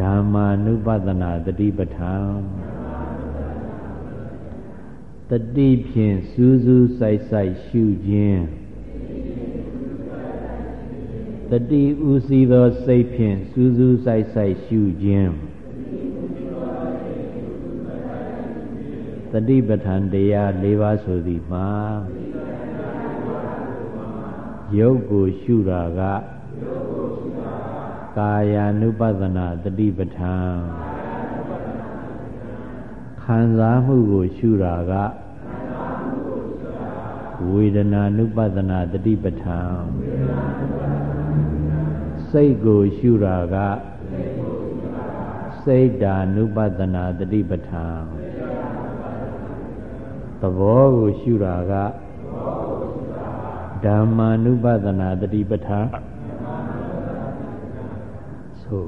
ဓမ္မာနုပဒနာတတိပဋ္ဌာန်တတိဖြင့်စူးစူးဆိုင်ဆိုင်ရှုခြင်းတတိဥစည်းသောစိတ်ဖြင့်စူးစူးဆိုင်ဆိုင်ရှုခြင်းတတိပဋ္ဌာန်တရား၄ပါးဆိုသည်မှာယုတ်ကိုရှုတာက ကာယ ानु ပဒနာတတိပဋ္ဌာန်ခံစားမှုကိုရှုတာကဝေဒနာ ानु ပဒနာတတိပဋ္ဌာန်စိတ်ကိုရှုတာကစိတ်ဓာ ानु ပဒနာတတိပဋ္ဌာန်သဘောကိုရှုတာကဓမ္မာနုပဒနာတတိပဋ္ဌာန် ဆို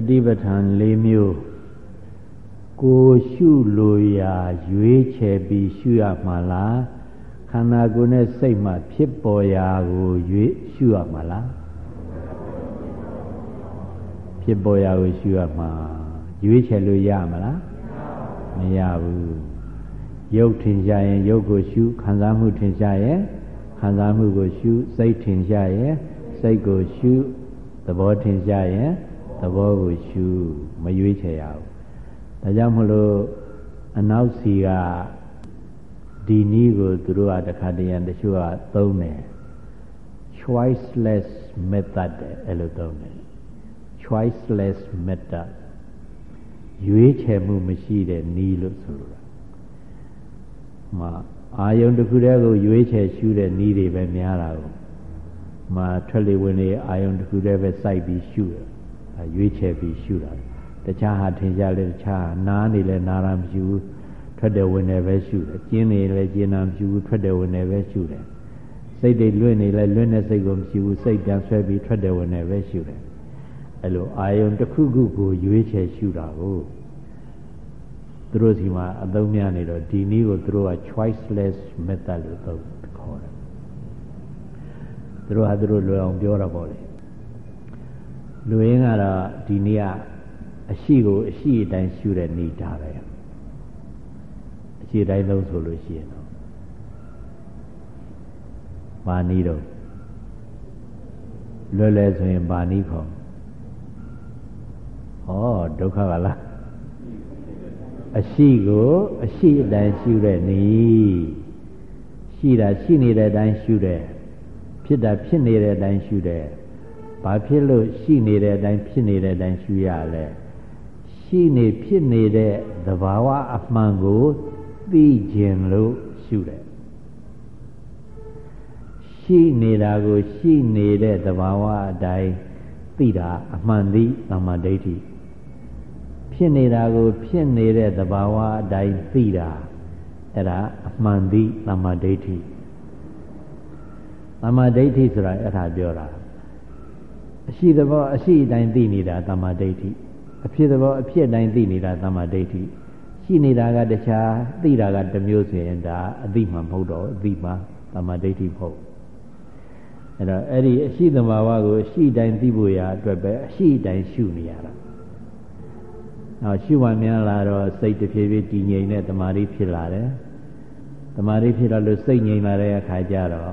တတိပဋ္ဌာန်၄မျိုးကိုရှုလိုရာရွေးချယ်ပြီးရှုရမှာလားခန္ဓာကိုယ်နဲ့စိတ်မှဖြစ်ပေါ်ရာကိုရွေးရှုရမှာလားဖြစ်ပေါ်ရာကိုရှုရမှာရွေးချယ်လို့ရမလားမရဘူးရုပ်ထင်ရှားရင်ရုပ်ကိုရှုခံစားမှုထင်ရှားရင်ခံစားမှုကိုရှုစိတ်ထင်ရှားရင်စိတ်ကိုရှုသဘောထင်ရှားရင် သဘောကိုရှုမရွေးချယ်ရဘူးဒါကြောင့်မလို့အနောက်စီကဒီနည်းကိုသူတို့ကတခါတည်းရန်တချို့ကသုံးတယ် choiceless method အဲ့လိုသုံးတယ် choiceless method ရွေးချယ်မှုမရှိတဲ့နည်းလို့ဆိုလိုတာမှာအာယုံတစ်ခုတည်းကိုရွေးချယ်ရှုတဲ့နည်းတွေပဲများတာကိုမှာထွက်လေဝင်လေအာယုံတစ်ခုတည်းပဲစိုက်ပြီးရှုတယ် ရွေးချယ်ပြီးရှုတာတခြားဟာထင်ရှားလဲတခြားနားနေလဲနားတာမရှိဘူးထွက်တယ်ဝင်တယ်ပဲရှုတယ်ကျင်းနေလဲကျင်းတာမရှိဘူးထွက်တယ်ဝင်တယ်ပဲရှုတယ်စိတ်တွေလွင့်နေလဲလွင့်တဲ့စိတ်ကိုမရှိဘူးစိတ်ပြန်ဆွဲပြီးထွက်တယ်ဝင်တယ်ပဲရှုတယ်အဲ့လိုအာယုံတစ်ခုခုကိုရွေးချယ်ရှုတာကိုသူတို့စီမှာအသုံးများနေတော့ဒီနည်းကိုသူတို့က choiceless method လို့သုံးခေါ်တယ်သူတို့ဟာသူတို့လွယ်အောင်ပြောတာပေါ့လေ လူရင်းကတော့ဒီနေ့ကအရှိကိုအရှိအတိုင်းရှုတဲ့နေတာပဲအရှိတိုင်းလုံးဆိုလို့ရှိရင်တော့မာနီးတော့လွယ်လွယ်ဆိုရင်မာနီးခေါ်ဩဒုက္ခကလားအရှိကိုအရှိအတိုင်းရှုတဲ့နေရှိတာရှိနေတဲ့အတိုင်းရှုတဲ့ဖြစ်တာဖြစ်နေတဲ့အတိုင်းရှုတဲ့ ဘာဖြစ်လို့ရှိနေတဲ့အတိုင်းဖြစ်နေတဲ့အတိုင်းရှုရလဲရှိနေဖြစ်နေတဲ့သဘာဝအမှန်ကိုသိခြင်းလို့ရှုတယ်ရှိနေတာကိုရှိနေတဲ့သဘာဝအတိုင်းသိတာအမှန်သိသမ္မာဒိဋ္ဌိဖြဖြစ်နေတာကိုဖြစ်နေတဲ့သဘာဝအတိုင်းသိတာအဲ့ဒါအမှန်သိသမ္မာဒိဋ္ဌိသမ္မာဒိဋ္ဌိဆိုတာအဲ့ဒါပြောတာ အရှိသဘောအရှိအတိုင်းသိနေတာသမ္မာဒိဋ္ဌိအဖြစ်သဘောအဖြစ်အတိုင်းသိနေတာသမ္မာဒိဋ္ဌိရှိနေတာကတခြားသိတာကတစ်မျိုးဆိုရင်ဒါအသိမှမဟုတ်တော့အသိမှသမ္မာဒိဋ္ဌိမဟုတ်အဲ့တော့အဲ့ဒီအရှိသဘာဝကိုအရှိတိုင်းသိဖို့ရာအတွက်ပဲအရှိတိုင်းရှုနေရတာနောက်ရှုမှများလာတော့စိတ်တစ်ဖြည်းဖြည်းတည်ငြိမ်တဲ့တမာရီဖြစ်လာတယ်တမာရီဖြစ်တော့လို့စိတ်ငြိမ်လာတဲ့အခါကျတော့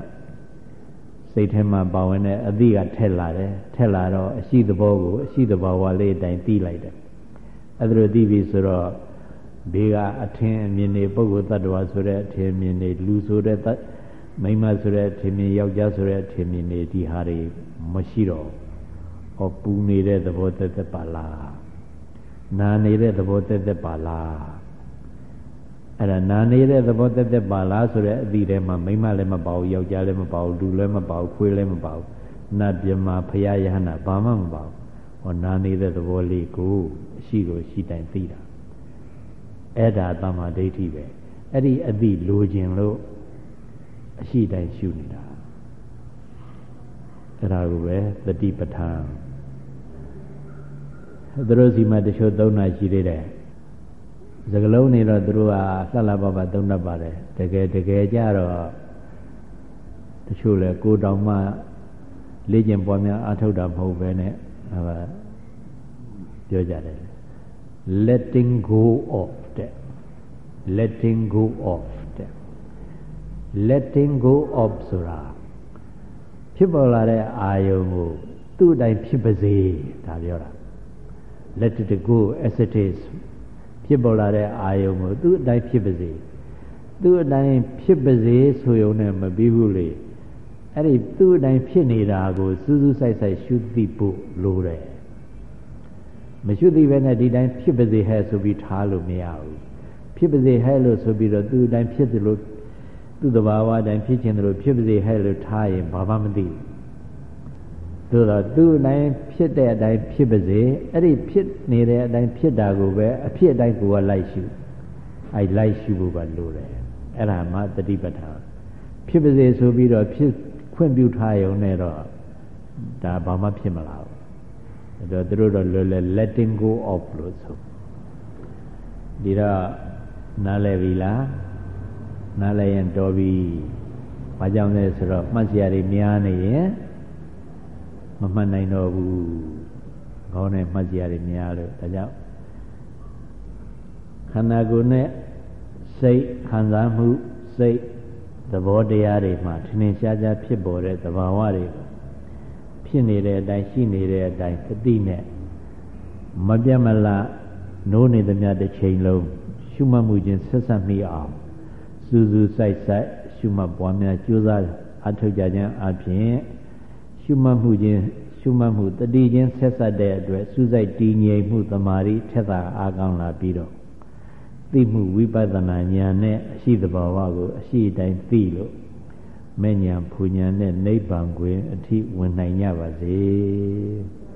စိတ်ထဲမှာပါဝင်တဲ့အသည့်ကထက်လာတယ်ထက်လာတော့အရှိသဘောကိုအရှိသဘာဝလေးအတိုင်းသိလိုက်တယ်အဲ့ဒါလိုသိပြီဆိုတော့ဘေးကအထင်အမြင်တွေပုဂ္ဂိုလ်တ attva ဆိုတဲ့အထင်အမြင်တွေလူဆိုတဲ့မိန်းမဆိုတဲ့အထင်မြင်ယောက်ျားဆိုတဲ့အထင်မြင်တွေဒီဟာတွေမရှိတော့ဟောပူနေတဲ့သဘောသက်သက်ပါလားနာနေတဲ့သဘောသက်သက်ပါလား အဲ့ဒါနာနေတဲ့သဘောသက်သက်ပါလားဆိုတဲ့အသည့်ထဲမှာမိန်းမလည်းမပါဘူးယောက်ျားလည်းမပါဘူးလူလည်းမပါဘူးခွေးလည်းမပါဘူးနတ်ပြမဖရာယဟနာဘာမှမပါဘူးဟောနာနေတဲ့သဘောလေးကိုအရှိကိုရှိတိုင်သိတာအဲ့ဒါတမ္မာဒိဋ္ဌိပဲအဲ့ဒီအသည့်လိုခြင်းလို့အရှိတိုင်ရှုနေတာအဲ့ဒါကိုပဲသတိပဋ္ဌာန်သူတို့စီမှာတချို့သုံးတာရှိသေးတယ် စကလုံးနေတော့သူတို့ကဆက်လာပါပါသုံးတတ်ပါတယ်တကယ်တကယ်ကြတော့တချို့လဲကိုတောင်မှလေ့ကျင့်ပွားများအထောက်တာမဟုတ်ပဲနဲ့ဟောပြောကြတယ် letting go of တဲ့ letting go of တဲ့ letting go of ဆိုတာဖြစ်ပေါ်လာတဲ့အာယုံကိုသူ့အတိုင်းဖြစ်ပါစေဒါပြောတာ let it go as it is ဖြစ်ပေါ်လာတဲ့အာယုံကိုသူ့အတိုင်းဖြစ်ပါစေသူ့အတိုင်းဖြစ်ပါစေဆိုရုံနဲ့မပြီးဘူးလေအဲ့ဒီသူ့အတိုင်းဖြစ်နေတာကိုစူးစူးဆိုင်ဆိုင်ရှုသိဖို့လိုတယ်မရှုသိဘဲနဲ့ဒီတိုင်းဖြစ်ပါစေဟဲ့ဆိုပြီးထားလို့မရဘူးဖြစ်ပါစေဟဲ့လို့ဆိုပြီးတော့သူ့အတိုင်းဖြစ်သလိုသူ့တဘာဝအတိုင်းဖြစ်ခြင်းသလိုဖြစ်ပါစေဟဲ့လို့ထားရင်ဘာမှမသိဘူး သို့တော့သူ့အတိုင်းဖြစ်တဲ့အတိုင်းဖြစ်ပါစေအဲ့ဒီဖြစ်နေတဲ့အတိုင်းဖြစ်တာကိုပဲအဖြစ်အတိုင်းကိုကလိုက်ရှုအဲ့လိုက်ရှုဖို့ကလိုတယ်အဲ့ဒါမှတတိပဋ္ဌာန်ဖြစ်ပါစေဆိုပြီးတော့ဖြစ်ခွင့်ပြုထားရုံနဲ့တော့ဒါဘာမှဖြစ်မလာဘူးအဲ့တော့သူတို့တော့လွယ်လွယ် letting go of လို့ဆိုဒီတော့နားလည်ပြီလားနားလည်ရင်တော်ပြီဘာကြောင့်လဲဆိုတော့မှတ်စရာတွေများနေရင် မမှတ်နိုင်တော့ဘူးခေါင်းနဲ့မှတ်ကြရတယ်များလို့ဒါကြောင့်ခန္ဓာကိုယ်နဲ့စိတ်ခံစားမှုစိတ်သဘောတရားတွေမှာထင်ထင်ရှားရှားဖြစ်ပေါ်တဲ့သဘာဝတွေဖြစ်နေတဲ့အတိုင်းရှိနေတဲ့အတိုင်းသတိနဲ့မပြတ်မလားနိုးနေသမျှတစ်ချိန်လုံးရှုမှတ်မှုချင်းဆက်ဆက်မိအောင်စူးစူးစိုက်စိုက်ရှုမှတ်ပွားများကြိုးစားအထောက်ကြခြင်းအပြင် ရှုမှတ်မှုချင်းရှုမှတ်မှုတတိချင်းဆက်ဆက်တဲ့အတွက်စူးစိုက်တည်ငြိမ်မှုတမာရီထက်သာအားကောင်းလာပြီးတော့သိမှုဝိပဿနာဉာဏ်နဲ့အရှိတဘာဝကိုအရှိတိုင်းသိလို့မဲ့ဉာဏ်ဖူဉာဏ်နဲ့နိဗ္ဗာန်ကိုအထိဝင်နိုင်ကြပါစေ။